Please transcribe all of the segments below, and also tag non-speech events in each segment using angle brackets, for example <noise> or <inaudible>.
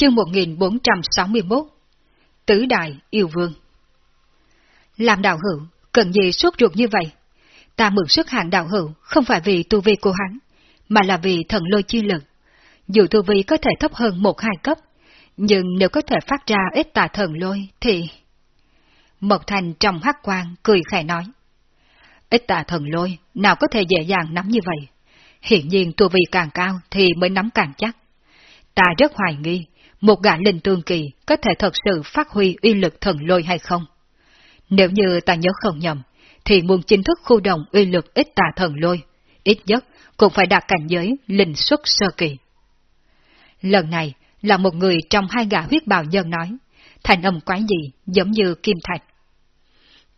Chương 1461 Tứ Đại Yêu Vương Làm đạo hữu, cần gì suốt ruột như vậy? Ta mượn sức hạng đạo hữu không phải vì tu vi của hắn, mà là vì thần lôi chi lực. Dù tu vi có thể thấp hơn một hai cấp, nhưng nếu có thể phát ra ít tà thần lôi thì... Mộc Thành trong hắc quang cười khẽ nói. Ít tà thần lôi, nào có thể dễ dàng nắm như vậy? Hiện nhiên tu vi càng cao thì mới nắm càng chắc. Ta rất hoài nghi, một gã linh tương kỳ có thể thật sự phát huy uy lực thần lôi hay không? Nếu như ta nhớ không nhầm, thì muốn chính thức khu động uy lực ít tà thần lôi, ít nhất cũng phải đạt cảnh giới linh xuất sơ kỳ. Lần này là một người trong hai gã huyết bào nhân nói, thành âm quái dị giống như kim thạch.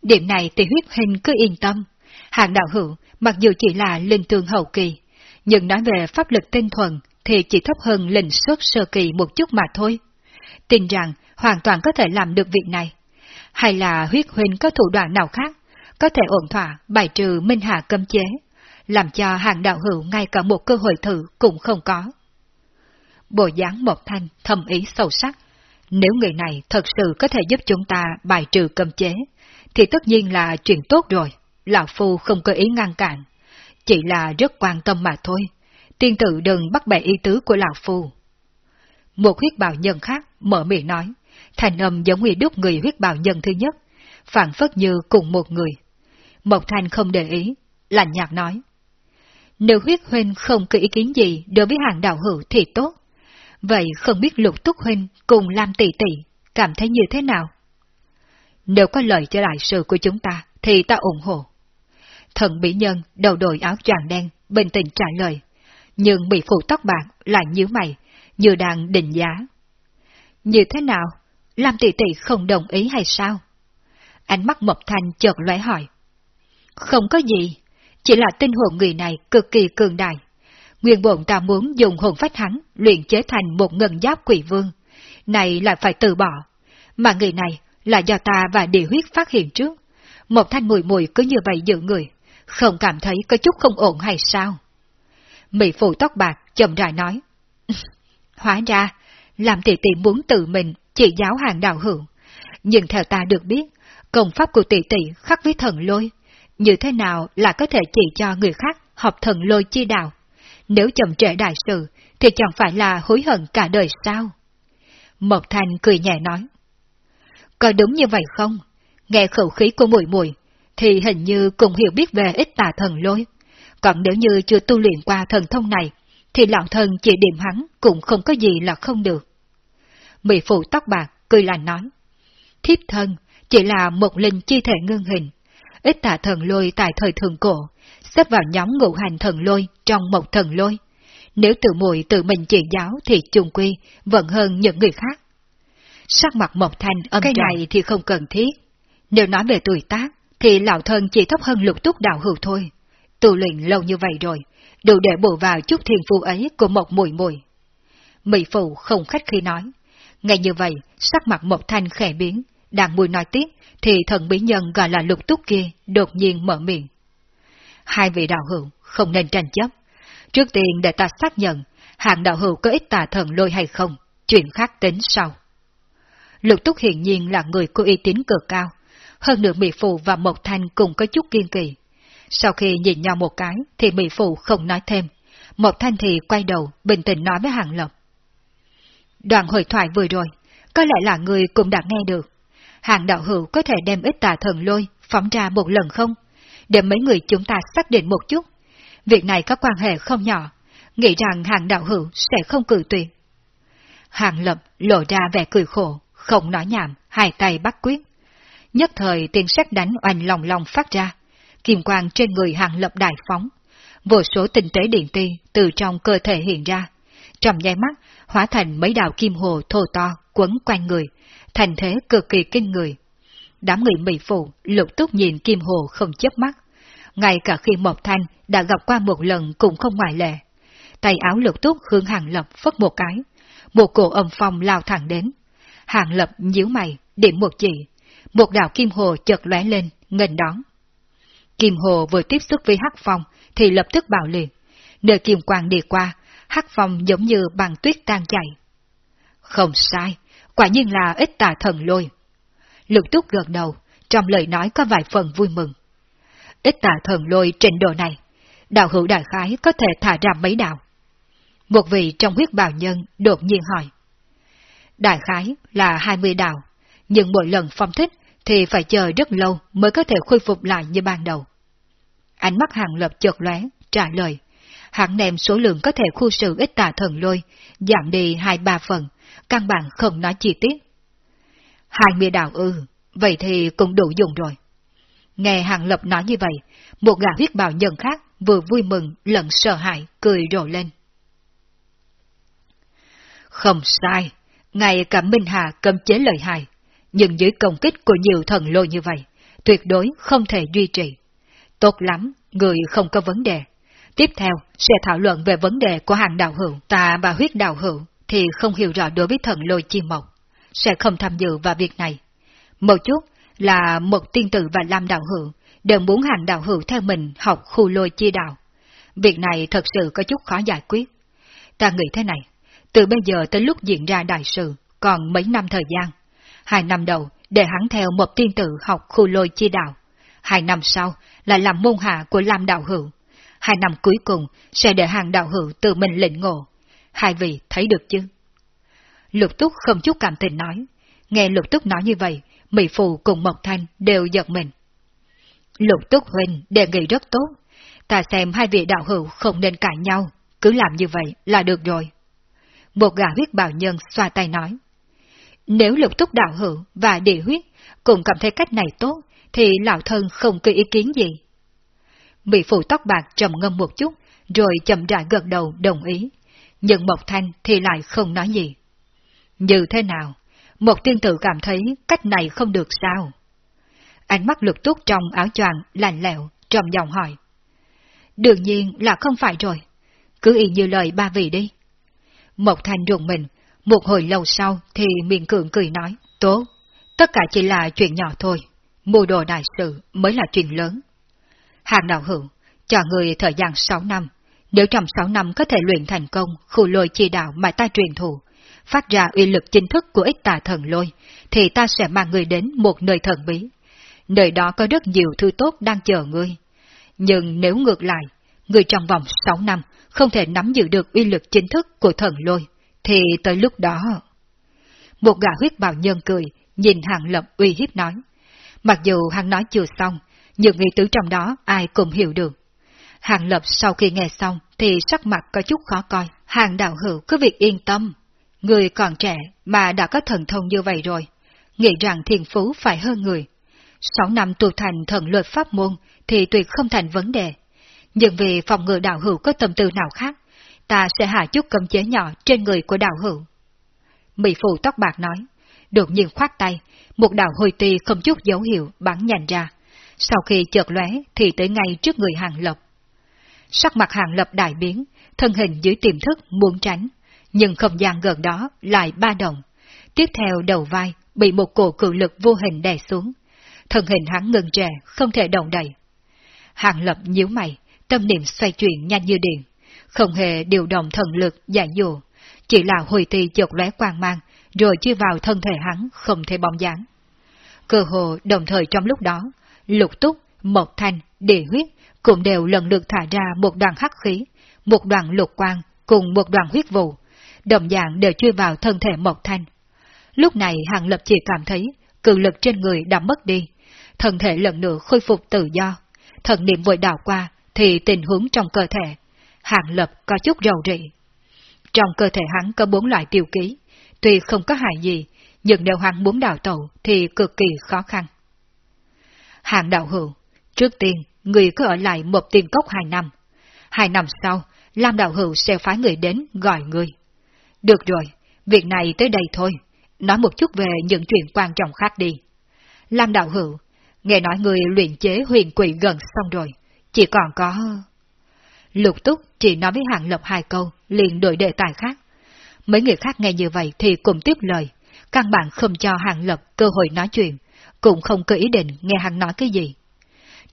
Điểm này thì huyết hình cứ yên tâm, hạng đạo hữu mặc dù chỉ là linh tương hậu kỳ, nhưng nói về pháp lực tinh thuần thì chỉ thấp hơn linh xuất sơ kỳ một chút mà thôi. Tin rằng hoàn toàn có thể làm được việc này. Hay là huyết huynh có thủ đoạn nào khác, có thể ổn thỏa bài trừ minh hạ cấm chế, làm cho hàng đạo hữu ngay cả một cơ hội thử cũng không có. Bộ dáng một thanh thầm ý sâu sắc, nếu người này thật sự có thể giúp chúng ta bài trừ cấm chế, thì tất nhiên là chuyện tốt rồi, Lão Phu không có ý ngăn cản, chỉ là rất quan tâm mà thôi, tiên tử đừng bắt bẻ ý tứ của Lão Phu. Một huyết bào nhân khác mở miệng nói, thành âm giống như đúc người huyết bào nhân thứ nhất, phản phất như cùng một người. Mộc Thanh không để ý, lạnh nhạt nói. Nếu huyết huynh không có ý kiến gì đối với hàng đạo hữu thì tốt. Vậy không biết lục túc huynh cùng Lam tỷ tỷ cảm thấy như thế nào? Nếu có lợi cho đại sự của chúng ta thì ta ủng hộ. Thần bỉ nhân đầu đội áo choàng đen bình tĩnh trả lời, nhưng bị phụ tóc bạc lại nhíu mày, như đang định giá. Như thế nào? Lam tỷ tỷ không đồng ý hay sao? Ánh mắt Mộc Thanh chợt lóe hỏi. Không có gì, chỉ là tinh hồn người này cực kỳ cường đại. Nguyên bổn ta muốn dùng hồn phách hắn luyện chế thành một ngân giáp quỷ vương. Này lại phải từ bỏ. Mà người này là do ta và địa huyết phát hiện trước. Một thanh mùi mùi cứ như vậy giữ người, không cảm thấy có chút không ổn hay sao? Mỹ phụ tóc bạc chậm rãi nói. <laughs> Hóa ra, làm tỷ tỷ muốn tự mình chỉ giáo hàng đạo hữu. Nhưng theo ta được biết, công pháp của tỷ tỷ khắc với thần lôi. Như thế nào là có thể chỉ cho người khác học thần lôi chi đạo? Nếu chậm trễ đại sự, thì chẳng phải là hối hận cả đời sao? Mộc Thành cười nhẹ nói. Có đúng như vậy không? Nghe khẩu khí của mùi mùi, thì hình như cũng hiểu biết về ít tà thần lôi. Còn nếu như chưa tu luyện qua thần thông này, thì lão thần chỉ điểm hắn cũng không có gì là không được. Mỹ phụ tóc bạc cười lạnh nói. Thiếp thân chỉ là một linh chi thể ngưng hình. Ít tà thần lôi tại thời thường cổ, xếp vào nhóm ngũ hành thần lôi trong một thần lôi. Nếu tự mùi tự mình chỉ giáo thì chung quy vẫn hơn những người khác. Sắc mặt Mộc Thanh âm Cái này thì không cần thiết. Nếu nói về tuổi tác, thì lão thân chỉ thấp hơn lục túc đạo hữu thôi. Tu luyện lâu như vậy rồi, đủ để bổ vào chút thiên phu ấy của một mùi mùi. Mỹ phụ không khách khi nói. Ngay như vậy, sắc mặt Mộc Thanh khẽ biến, đang mùi nói tiếp, thì thần bí nhân gọi là lục túc kia đột nhiên mở miệng. Hai vị đạo hữu không nên tranh chấp. Trước tiên để ta xác nhận, hạng đạo hữu có ít tà thần lôi hay không, chuyện khác tính sau. Lục túc hiện nhiên là người có uy tín cực cao, hơn nữa Mỹ Phụ và Mộc Thanh cùng có chút kiên kỳ. Sau khi nhìn nhau một cái thì Mỹ Phụ không nói thêm, một Thanh thì quay đầu bình tĩnh nói với Hàng Lập. Đoạn hội thoại vừa rồi, có lẽ là người cũng đã nghe được. Hàng đạo hữu có thể đem ít tà thần lôi phóng ra một lần không? Để mấy người chúng ta xác định một chút. Việc này có quan hệ không nhỏ, nghĩ rằng hàng đạo hữu sẽ không cử tuyệt. Hàng lập lộ ra vẻ cười khổ, không nói nhảm, hai tay bắt quyết. Nhất thời tiếng sét đánh oanh lòng lòng phát ra, kim quang trên người hàng lập đại phóng. Vô số tinh tế điện ti từ trong cơ thể hiện ra, trong nháy mắt hóa thành mấy đạo kim hồ thô to quấn quanh người, thành thế cực kỳ kinh người. Đám người mỹ phụ lục túc nhìn kim hồ không chớp mắt, ngay cả khi Mộc Thanh đã gặp qua một lần cũng không ngoại lệ. Tay áo lục túc hướng hàng lập phất một cái, một cổ âm phong lao thẳng đến. Hàng lập nhíu mày, điểm một chỉ, một đạo kim hồ chợt lóe lên, nghênh đón. Kim hồ vừa tiếp xúc với hắc phong thì lập tức bạo liền. Nơi kim quang đi qua, hắc phong giống như bằng tuyết tan chảy. Không sai, quả nhiên là ít tà thần lôi. Lục túc gật đầu, trong lời nói có vài phần vui mừng. Ít tà thần lôi trình độ này, đạo hữu đại khái có thể thả ra mấy đạo. Một vị trong huyết bào nhân đột nhiên hỏi. Đại khái là 20 đạo, nhưng mỗi lần phong thích thì phải chờ rất lâu mới có thể khôi phục lại như ban đầu. Ánh mắt hàng lập chợt lóe, trả lời. Hắn nệm số lượng có thể khu sự ít tà thần lôi, giảm đi hai ba phần, căn bản không nói chi tiết. Hai mươi đạo ư, vậy thì cũng đủ dùng rồi. Nghe hàng lập nói như vậy, một gã huyết bào nhân khác vừa vui mừng lẫn sợ hãi cười rộ lên. Không sai, ngay cả Minh Hà cấm chế lời hại, nhưng dưới công kích của nhiều thần lôi như vậy, tuyệt đối không thể duy trì. Tốt lắm, người không có vấn đề. Tiếp theo sẽ thảo luận về vấn đề của hàng đạo hữu. Ta và huyết đạo hữu thì không hiểu rõ đối với thần lôi chi mộc, sẽ không tham dự vào việc này. Một chút là một tiên tử và lam đạo hữu đều muốn hàng đạo hữu theo mình học khu lôi chi đạo. Việc này thật sự có chút khó giải quyết. Ta nghĩ thế này, từ bây giờ tới lúc diễn ra đại sự, còn mấy năm thời gian. Hai năm đầu để hắn theo một tiên tử học khu lôi chi đạo. Hai năm sau là làm môn hạ của Lam đạo hữu. Hai năm cuối cùng sẽ để hàng đạo hữu tự mình lĩnh ngộ. Hai vị thấy được chứ? Lục túc không chút cảm tình nói. Nghe lục túc nói như vậy, Mỹ Phù cùng Mộc Thanh đều giật mình. Lục túc huynh đề nghị rất tốt. Ta xem hai vị đạo hữu không nên cãi nhau, cứ làm như vậy là được rồi. Một gã huyết bào nhân xoa tay nói. Nếu lục túc đạo hữu và địa huyết cùng cảm thấy cách này tốt, thì lão thân không có ý kiến gì. Mỹ phụ tóc bạc trầm ngâm một chút, rồi chậm rãi gật đầu đồng ý. Nhưng Mộc Thanh thì lại không nói gì. Như thế nào? Một tiên tử cảm thấy cách này không được sao? Ánh mắt lục túc trong áo choàng lạnh lẽo, trầm giọng hỏi. Đương nhiên là không phải rồi. Cứ y như lời ba vị đi. Mộc Thanh rùng mình, một hồi lâu sau thì miệng cường cười nói, tốt, tất cả chỉ là chuyện nhỏ thôi, mua đồ đại sự mới là chuyện lớn. Hàng đạo hữu, cho người thời gian 6 năm, nếu trong 6 năm có thể luyện thành công khu lôi chi đạo mà ta truyền thụ, phát ra uy lực chính thức của ích tà thần lôi, thì ta sẽ mang người đến một nơi thần bí. Nơi đó có rất nhiều thứ tốt đang chờ ngươi. Nhưng nếu ngược lại, người trong vòng 6 năm không thể nắm giữ được uy lực chính thức của thần lôi, thì tới lúc đó... Một gã huyết bào nhân cười, nhìn hàng lập uy hiếp nói. Mặc dù hắn nói chưa xong, nhưng nghi tứ trong đó ai cũng hiểu được. Hàng lập sau khi nghe xong thì sắc mặt có chút khó coi. Hàng đạo hữu cứ việc yên tâm. Người còn trẻ mà đã có thần thông như vậy rồi. Nghĩ rằng thiền phú phải hơn người. Sáu năm tu thành thần luật pháp môn thì tuyệt không thành vấn đề. Nhưng vì phòng ngừa đạo hữu có tâm tư nào khác, ta sẽ hạ chút cấm chế nhỏ trên người của đạo hữu. Mỹ phụ tóc bạc nói, đột nhiên khoát tay, một đạo hồi ti không chút dấu hiệu bắn nhành ra. Sau khi chợt lóe thì tới ngay trước người hàng lập. Sắc mặt hàng lập đại biến, thân hình dưới tiềm thức muốn tránh, nhưng không gian gần đó lại ba động. Tiếp theo đầu vai bị một cổ cự lực vô hình đè xuống. Thân hình hắn ngừng trẻ, không thể động đậy. Hàng lập nhíu mày, tâm niệm xoay chuyển nhanh như điện, không hề điều động thần lực giải dụ, chỉ là hồi tì chợt lóe quang mang, rồi chui vào thân thể hắn không thể bóng dáng. Cơ hồ đồng thời trong lúc đó, lục túc, mộc thanh, địa huyết cũng đều lần lượt thả ra một đoàn hắc khí, một đoàn lục quang cùng một đoàn huyết vụ, đồng dạng đều chui vào thân thể mộc thanh. Lúc này hàng lập chỉ cảm thấy cường lực trên người đã mất đi, thân thể lần nữa khôi phục tự do, thần niệm vội đảo qua thì tình huống trong cơ thể, hàng lập có chút rầu rị. Trong cơ thể hắn có bốn loại tiêu ký, tuy không có hại gì, nhưng nếu hắn muốn đào tẩu thì cực kỳ khó khăn. Hàng đạo hữu, trước tiên, người cứ ở lại một tiền cốc hai năm. Hai năm sau, Lam đạo hữu sẽ phái người đến gọi người. Được rồi, việc này tới đây thôi, nói một chút về những chuyện quan trọng khác đi. Lam đạo hữu, nghe nói người luyện chế huyền quỷ gần xong rồi, chỉ còn có... Lục túc chỉ nói với Hàng Lập hai câu, liền đổi đề tài khác. Mấy người khác nghe như vậy thì cùng tiếp lời, căn bản không cho Hàng Lập cơ hội nói chuyện, cũng không có ý định nghe hắn nói cái gì.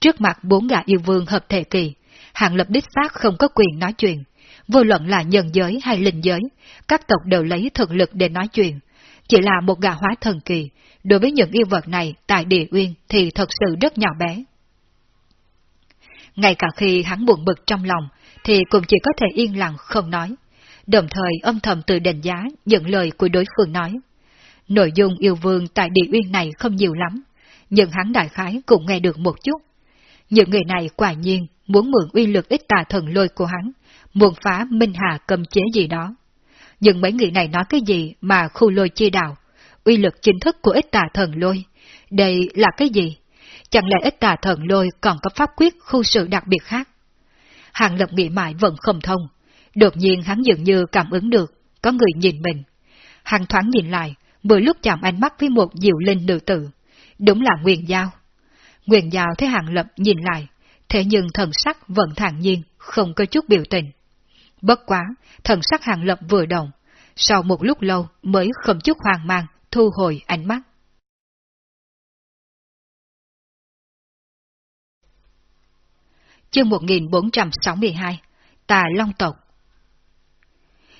Trước mặt bốn gã yêu vương hợp thể kỳ, Hàng Lập đích xác không có quyền nói chuyện, vô luận là nhân giới hay linh giới, các tộc đều lấy thực lực để nói chuyện. Chỉ là một gà hóa thần kỳ, đối với những yêu vật này tại địa uyên thì thật sự rất nhỏ bé. Ngay cả khi hắn buồn bực trong lòng, thì cũng chỉ có thể yên lặng không nói, đồng thời âm thầm tự đánh giá những lời của đối phương nói. Nội dung yêu vương tại địa uyên này không nhiều lắm, nhưng hắn đại khái cũng nghe được một chút. Những người này quả nhiên muốn mượn uy lực ít tà thần lôi của hắn, muốn phá Minh Hà cầm chế gì đó. Nhưng mấy người này nói cái gì mà khu lôi chi đạo, uy lực chính thức của ít tà thần lôi, đây là cái gì? Chẳng lẽ ít tà thần lôi còn có pháp quyết khu sự đặc biệt khác? Hàng Lập nghĩ mãi vẫn không thông. Đột nhiên hắn dường như cảm ứng được, có người nhìn mình. Hàng thoáng nhìn lại, vừa lúc chạm ánh mắt với một diệu linh nữ tử. Đúng là Nguyên Giao. Nguyên Giao thấy Hàng Lập nhìn lại, thế nhưng thần sắc vẫn thản nhiên, không có chút biểu tình. Bất quá, thần sắc Hàng Lập vừa động, sau một lúc lâu mới không chút hoang mang, thu hồi ánh mắt. Chương 1462 Tà Long Tộc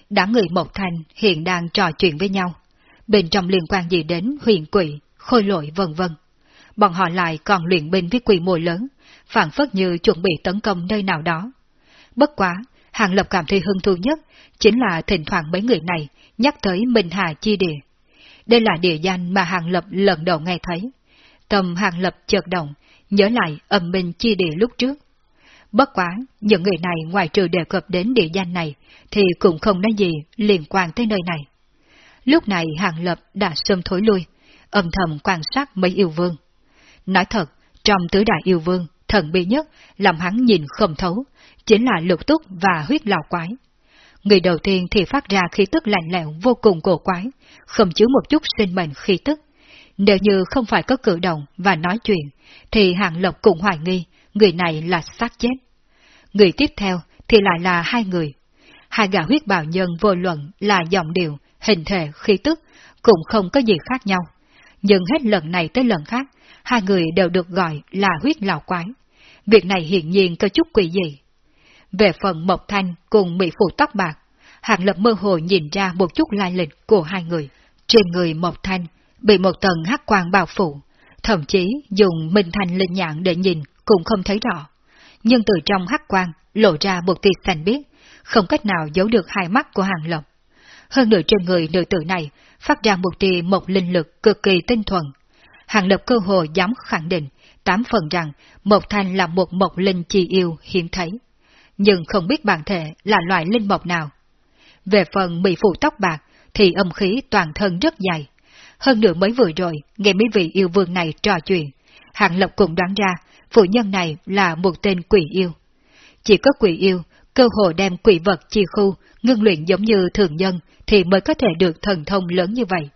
Đám người Mộc Thành hiện đang trò chuyện với nhau, bên trong liên quan gì đến huyền quỷ, khôi lội vân vân. Bọn họ lại còn luyện binh với quy mô lớn, phản phất như chuẩn bị tấn công nơi nào đó. Bất quá, Hàng Lập cảm thấy hưng thú nhất chính là thỉnh thoảng mấy người này nhắc tới Minh Hà Chi Địa. Đây là địa danh mà Hàng Lập lần đầu nghe thấy. tầm Hàng Lập chợt động, nhớ lại âm minh chi địa lúc trước. Bất quá, những người này ngoài trừ đề cập đến địa danh này, thì cũng không nói gì liên quan tới nơi này. Lúc này Hàng Lập đã sớm thối lui, âm thầm quan sát mấy yêu vương. Nói thật, trong tứ đại yêu vương, thần bí nhất, làm hắn nhìn không thấu, chính là lục túc và huyết lão quái. Người đầu tiên thì phát ra khí tức lạnh lẽo vô cùng cổ quái, không chứa một chút sinh mệnh khí tức. Nếu như không phải có cử động và nói chuyện, thì Hàng Lộc cũng hoài nghi người này là sát chết. Người tiếp theo thì lại là hai người. Hai gã huyết bào nhân vô luận là giọng điệu, hình thể, khí tức, cũng không có gì khác nhau. Nhưng hết lần này tới lần khác, hai người đều được gọi là huyết lão quái. Việc này hiển nhiên có chút quỷ dị. Về phần Mộc Thanh cùng Mỹ Phụ tóc bạc, Hàng Lập mơ hồ nhìn ra một chút lai lịch của hai người. Trên người Mộc Thanh bị một tầng hắc quang bao phủ, thậm chí dùng Minh Thanh linh nhãn để nhìn cũng không thấy rõ. Nhưng từ trong hắc quang lộ ra một tia xanh biếc, không cách nào giấu được hai mắt của Hàng Lập. Hơn nữa trên người nữ tử này phát ra một tia một linh lực cực kỳ tinh thuần. Hàng Lập cơ hồ dám khẳng định, tám phần rằng Mộc Thanh là một mộc linh chi yêu hiếm thấy nhưng không biết bản thể là loại linh mộc nào. Về phần mỹ phụ tóc bạc, thì âm khí toàn thân rất dài. Hơn nữa mới vừa rồi, nghe mấy vị yêu vương này trò chuyện, Hạng Lộc cũng đoán ra, phụ nhân này là một tên quỷ yêu. Chỉ có quỷ yêu, cơ hội đem quỷ vật chi khu, ngưng luyện giống như thường nhân, thì mới có thể được thần thông lớn như vậy.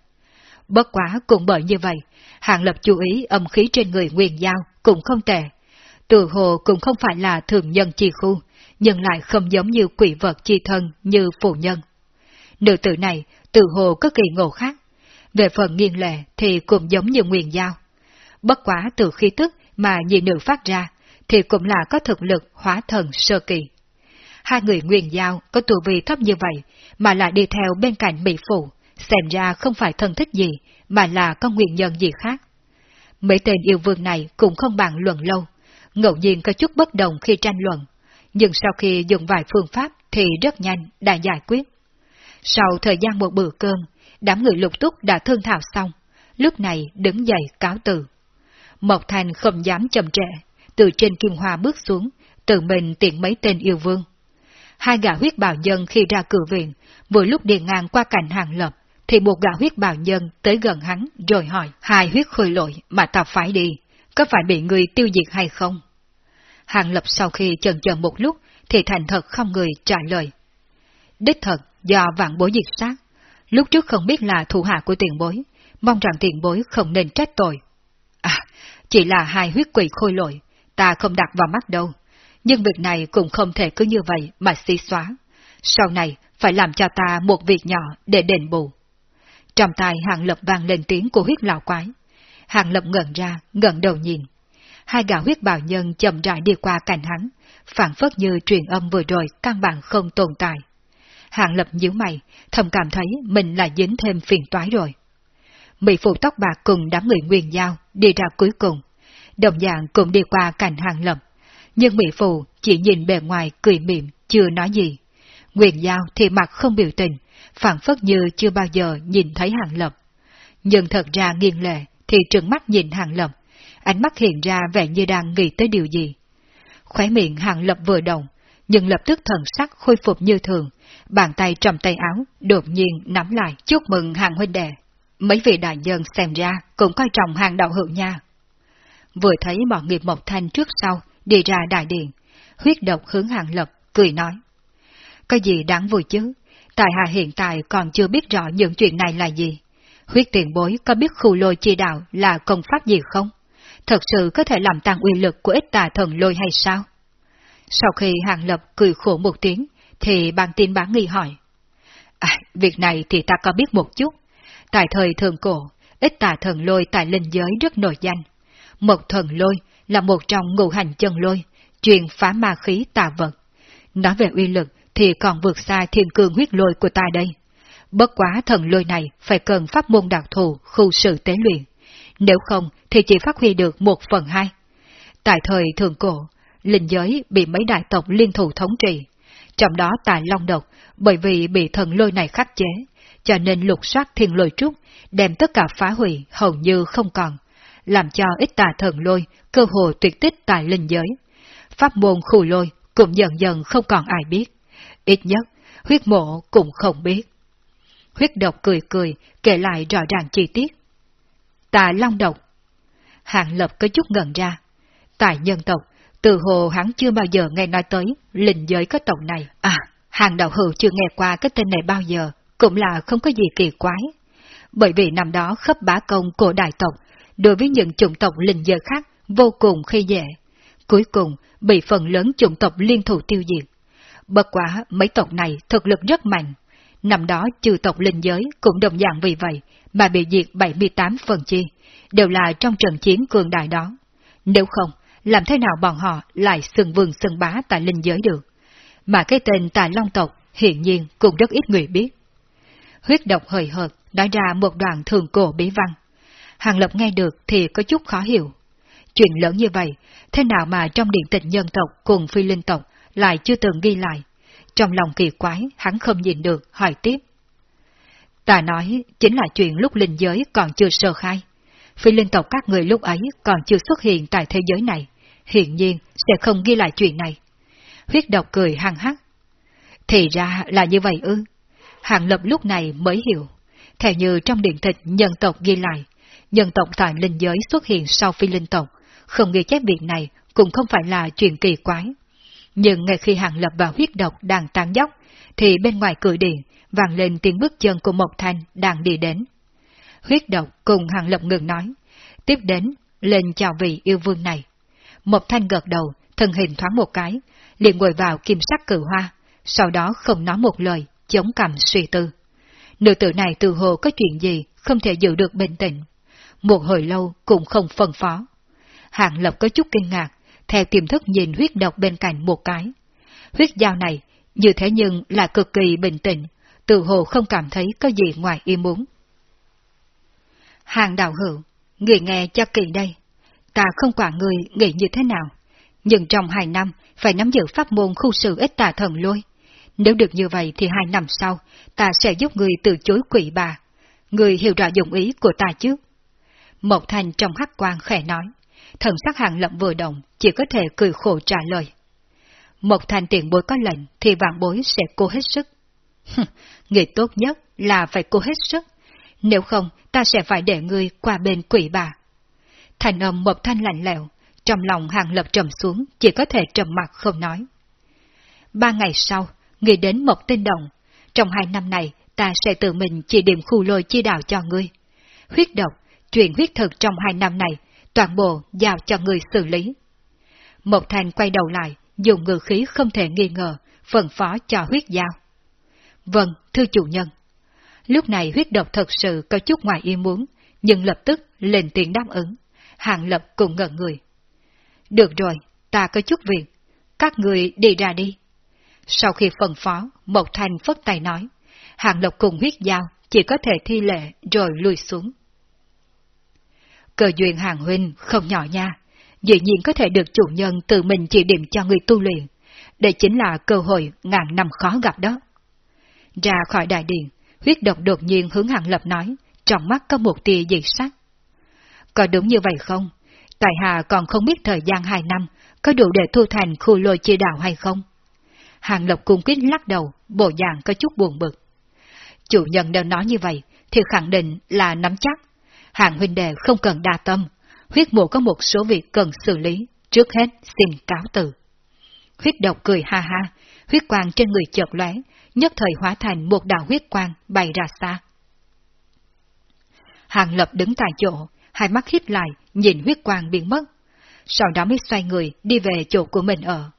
Bất quá cũng bởi như vậy, Hạng Lập chú ý âm khí trên người Nguyên Giao cũng không tệ. Từ hồ cũng không phải là thường nhân chi khu, nhưng lại không giống như quỷ vật chi thân như phụ nhân. Nữ tử này từ hồ có kỳ ngộ khác, về phần nghiêng lệ thì cũng giống như nguyên giao. Bất quá từ khi tức mà nhị nữ phát ra thì cũng là có thực lực hóa thần sơ kỳ. Hai người nguyên giao có tu vi thấp như vậy mà lại đi theo bên cạnh mỹ phụ, xem ra không phải thân thích gì mà là có nguyên nhân gì khác. Mấy tên yêu vương này cũng không bàn luận lâu, ngẫu nhiên có chút bất đồng khi tranh luận, nhưng sau khi dùng vài phương pháp thì rất nhanh đã giải quyết. Sau thời gian một bữa cơm, đám người lục túc đã thương thảo xong, lúc này đứng dậy cáo từ. Mộc Thành không dám chậm trễ, từ trên kim hoa bước xuống, tự mình tiện mấy tên yêu vương. Hai gã huyết bào nhân khi ra cửa viện, vừa lúc đi ngang qua cạnh hàng lập, thì một gã huyết bào nhân tới gần hắn rồi hỏi, hai huyết khôi lội mà ta phải đi, có phải bị người tiêu diệt hay không? Hàng Lập sau khi chần chờ một lúc thì thành thật không người trả lời. Đích thật do vạn bối diệt sát, lúc trước không biết là thủ hạ của tiền bối, mong rằng tiền bối không nên trách tội. À, chỉ là hai huyết quỷ khôi lội, ta không đặt vào mắt đâu, nhưng việc này cũng không thể cứ như vậy mà xí xóa. Sau này phải làm cho ta một việc nhỏ để đền bù. Trong tai hạng Lập vang lên tiếng của huyết lão quái. hạng Lập ngẩn ra, ngẩn đầu nhìn. hai gã huyết bào nhân chậm rãi đi qua cạnh hắn, phản phất như truyền âm vừa rồi căn bản không tồn tại. Hạng lập nhíu mày, thầm cảm thấy mình là dính thêm phiền toái rồi. Mỹ phụ tóc bạc cùng đám người nguyên giao đi ra cuối cùng. Đồng dạng cũng đi qua cạnh hàng lập. Nhưng Mỹ phụ chỉ nhìn bề ngoài cười mỉm, chưa nói gì. Nguyện giao thì mặt không biểu tình, phản phất như chưa bao giờ nhìn thấy hàng lập. Nhưng thật ra nghiêng lệ thì trừng mắt nhìn hàng lập, ánh mắt hiện ra vẻ như đang nghĩ tới điều gì. Khóe miệng hàng lập vừa động, nhưng lập tức thần sắc khôi phục như thường, bàn tay trong tay áo đột nhiên nắm lại chúc mừng hàng huynh đệ. Mấy vị đại nhân xem ra cũng coi trọng hàng đạo hữu nha. Vừa thấy bọn nghiệp Mộc Thanh trước sau đi ra đại điện, huyết độc hướng hàng lập, cười nói. có gì đáng vui chứ, tại hạ hiện tại còn chưa biết rõ những chuyện này là gì. Huyết tiền bối có biết khu lôi chi đạo là công pháp gì không? Thật sự có thể làm tăng uy lực của ít tà thần lôi hay sao? Sau khi hàng lập cười khổ một tiếng, thì bàn tin bán nghi hỏi. À, việc này thì ta có biết một chút. Tại thời thượng cổ, ít tà thần lôi tại linh giới rất nổi danh. Một thần lôi là một trong ngũ hành chân lôi, truyền phá ma khí tà vật. Nói về uy lực thì còn vượt xa thiên cương huyết lôi của ta đây. Bất quá thần lôi này phải cần pháp môn đặc thù khu sự tế luyện. Nếu không thì chỉ phát huy được một phần hai. Tại thời thượng cổ, linh giới bị mấy đại tộc liên thủ thống trị. Trong đó tại Long Độc, bởi vì bị thần lôi này khắc chế, cho nên lục soát thiên lôi trúc, đem tất cả phá hủy hầu như không còn, làm cho ít tà thần lôi cơ hồ tuyệt tích tại linh giới. Pháp môn khu lôi cũng dần dần không còn ai biết. Ít nhất, huyết mộ cũng không biết. Huyết độc cười cười, kể lại rõ ràng chi tiết. Tà long độc. Hạng lập có chút ngần ra. Tại nhân tộc, từ hồ hắn chưa bao giờ nghe nói tới linh giới có tộc này. À, hàng đạo hữu chưa nghe qua cái tên này bao giờ, cũng là không có gì kỳ quái. Bởi vì năm đó khắp bá công của đại tộc, đối với những chủng tộc linh giới khác vô cùng khi dễ. Cuối cùng, bị phần lớn chủng tộc liên thủ tiêu diệt. Bất quả mấy tộc này thực lực rất mạnh. Năm đó trừ tộc linh giới cũng đồng dạng vì vậy mà bị diệt 78 phần chi, đều là trong trận chiến cường đại đó. Nếu không, làm thế nào bọn họ lại sừng vương sừng bá tại linh giới được? Mà cái tên tài long tộc hiện nhiên cũng rất ít người biết. Huyết độc hời hợt nói ra một đoạn thường cổ bí văn. Hàng Lập nghe được thì có chút khó hiểu. Chuyện lớn như vậy, thế nào mà trong điện tịch nhân tộc cùng phi linh tộc lại chưa từng ghi lại? Trong lòng kỳ quái, hắn không nhìn được, hỏi tiếp. Ta nói, chính là chuyện lúc linh giới còn chưa sơ khai. Phi linh tộc các người lúc ấy còn chưa xuất hiện tại thế giới này, hiện nhiên sẽ không ghi lại chuyện này. Huyết độc cười hăng hắc. Thì ra là như vậy ư. Hàng lập lúc này mới hiểu. Theo như trong điện tịch nhân tộc ghi lại, nhân tộc tại linh giới xuất hiện sau phi linh tộc, không ghi chép việc này cũng không phải là chuyện kỳ quái. Nhưng ngay khi hàng lập và huyết độc đang tán dốc, thì bên ngoài cửa điện vang lên tiếng bước chân của một thanh đang đi đến. Huyết độc cùng hàng lập ngừng nói, tiếp đến lên chào vị yêu vương này. Một thanh gật đầu, thân hình thoáng một cái, liền ngồi vào kim sắc cử hoa, sau đó không nói một lời, chống cằm suy tư. Nữ tử này từ hồ có chuyện gì không thể giữ được bình tĩnh. Một hồi lâu cũng không phân phó. Hạng Lập có chút kinh ngạc, theo tiềm thức nhìn huyết độc bên cạnh một cái. Huyết dao này, như thế nhưng là cực kỳ bình tĩnh, từ hồ không cảm thấy có gì ngoài ý muốn. Hàng đạo hữu, người nghe cho kỳ đây. Ta không quản người nghĩ như thế nào, nhưng trong hai năm phải nắm giữ pháp môn khu sự ít tà thần lôi. Nếu được như vậy thì hai năm sau, ta sẽ giúp người từ chối quỷ bà. Người hiểu rõ dụng ý của ta chứ? Mộc Thành trong hắc quan khẽ nói. Thần sắc hàng lậm vừa động, chỉ có thể cười khổ trả lời. Mộc Thành tiền bối có lệnh thì vạn bối sẽ cố hết sức. Người tốt nhất là phải cố hết sức. Nếu không, ta sẽ phải để ngươi qua bên quỷ bà. Thành âm Mộc Thanh lạnh lẽo, trong lòng hàng lập trầm xuống, chỉ có thể trầm mặt không nói. Ba ngày sau, nghĩ đến một tinh động. Trong hai năm này, ta sẽ tự mình chỉ điểm khu lôi chi đạo cho ngươi. Huyết độc, chuyện huyết thực trong hai năm này, toàn bộ giao cho ngươi xử lý. Một thành quay đầu lại, dùng ngữ khí không thể nghi ngờ, phần phó cho huyết giao. Vâng, thưa chủ nhân. Lúc này huyết độc thật sự có chút ngoài ý muốn, nhưng lập tức lên tiếng đáp ứng. Hạng lập cùng ngẩn người. Được rồi, ta có chút việc. Các người đi ra đi. Sau khi phân phó, Mộc Thanh phất tay nói. Hàng Lộc cùng huyết giao chỉ có thể thi lệ rồi lùi xuống. Cờ duyên hàng huynh không nhỏ nha, dĩ nhiên có thể được chủ nhân tự mình chỉ điểm cho người tu luyện. Đây chính là cơ hội ngàn năm khó gặp đó. Ra khỏi đại điện, huyết độc đột nhiên hướng hàng lập nói, trong mắt có một tia dị sắc. Có đúng như vậy không? Tại hạ còn không biết thời gian hai năm có đủ để thu thành khu lôi chia đạo hay không? Hàng Lộc cung quyết lắc đầu, bộ dạng có chút buồn bực. Chủ nhân đều nói như vậy, thì khẳng định là nắm chắc. Hàng huynh đệ không cần đa tâm, huyết mộ có một số việc cần xử lý, trước hết xin cáo từ. Huyết độc cười ha ha, huyết quang trên người chợt lóe, nhất thời hóa thành một đạo huyết quang bay ra xa. Hàng lập đứng tại chỗ, hai mắt hít lại, nhìn huyết quang biến mất. Sau đó mới xoay người đi về chỗ của mình ở.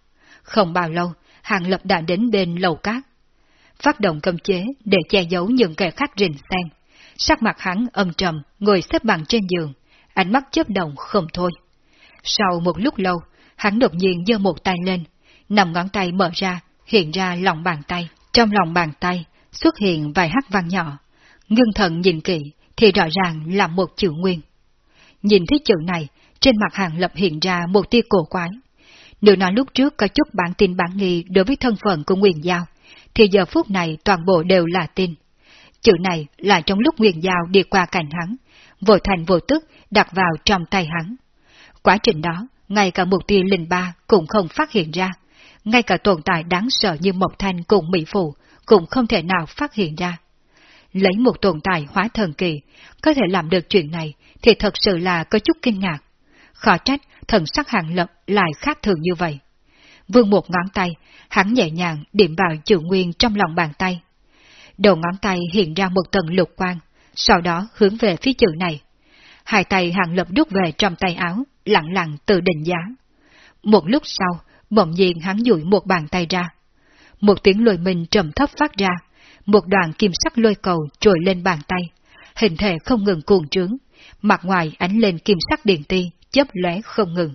Không bao lâu, Hàng lập đã đến bên lầu cát. Phát động cầm chế để che giấu những kẻ khác rình sen. Sắc mặt hắn âm trầm, ngồi xếp bằng trên giường, ánh mắt chớp động không thôi. Sau một lúc lâu, hắn đột nhiên giơ một tay lên, nằm ngón tay mở ra, hiện ra lòng bàn tay. Trong lòng bàn tay xuất hiện vài hắc văn nhỏ. Ngưng thần nhìn kỹ thì rõ ràng là một chữ nguyên. Nhìn thấy chữ này, trên mặt hàng lập hiện ra một tia cổ quái. Nếu nói lúc trước có chút bản tin bản nghi đối với thân phận của Nguyên Giao, thì giờ phút này toàn bộ đều là tin. Chữ này là trong lúc Nguyên Giao đi qua cạnh hắn, vội thành vô tức đặt vào trong tay hắn. Quá trình đó, ngay cả một tiêu linh ba cũng không phát hiện ra, ngay cả tồn tại đáng sợ như Mộc Thanh cùng Mỹ Phụ cũng không thể nào phát hiện ra. Lấy một tồn tại hóa thần kỳ, có thể làm được chuyện này thì thật sự là có chút kinh ngạc. Khó trách thần sắc hàng lập lại khác thường như vậy. Vương một ngón tay, hắn nhẹ nhàng điểm vào chữ nguyên trong lòng bàn tay. Đầu ngón tay hiện ra một tầng lục quang, sau đó hướng về phía chữ này. Hai tay hàng lập đút về trong tay áo, lặng lặng tự định giá. Một lúc sau, bỗng nhiên hắn duỗi một bàn tay ra. Một tiếng lôi mình trầm thấp phát ra, một đoàn kim sắc lôi cầu trồi lên bàn tay, hình thể không ngừng cuồng trướng, mặt ngoài ánh lên kim sắc điện ti, chớp lóe không ngừng.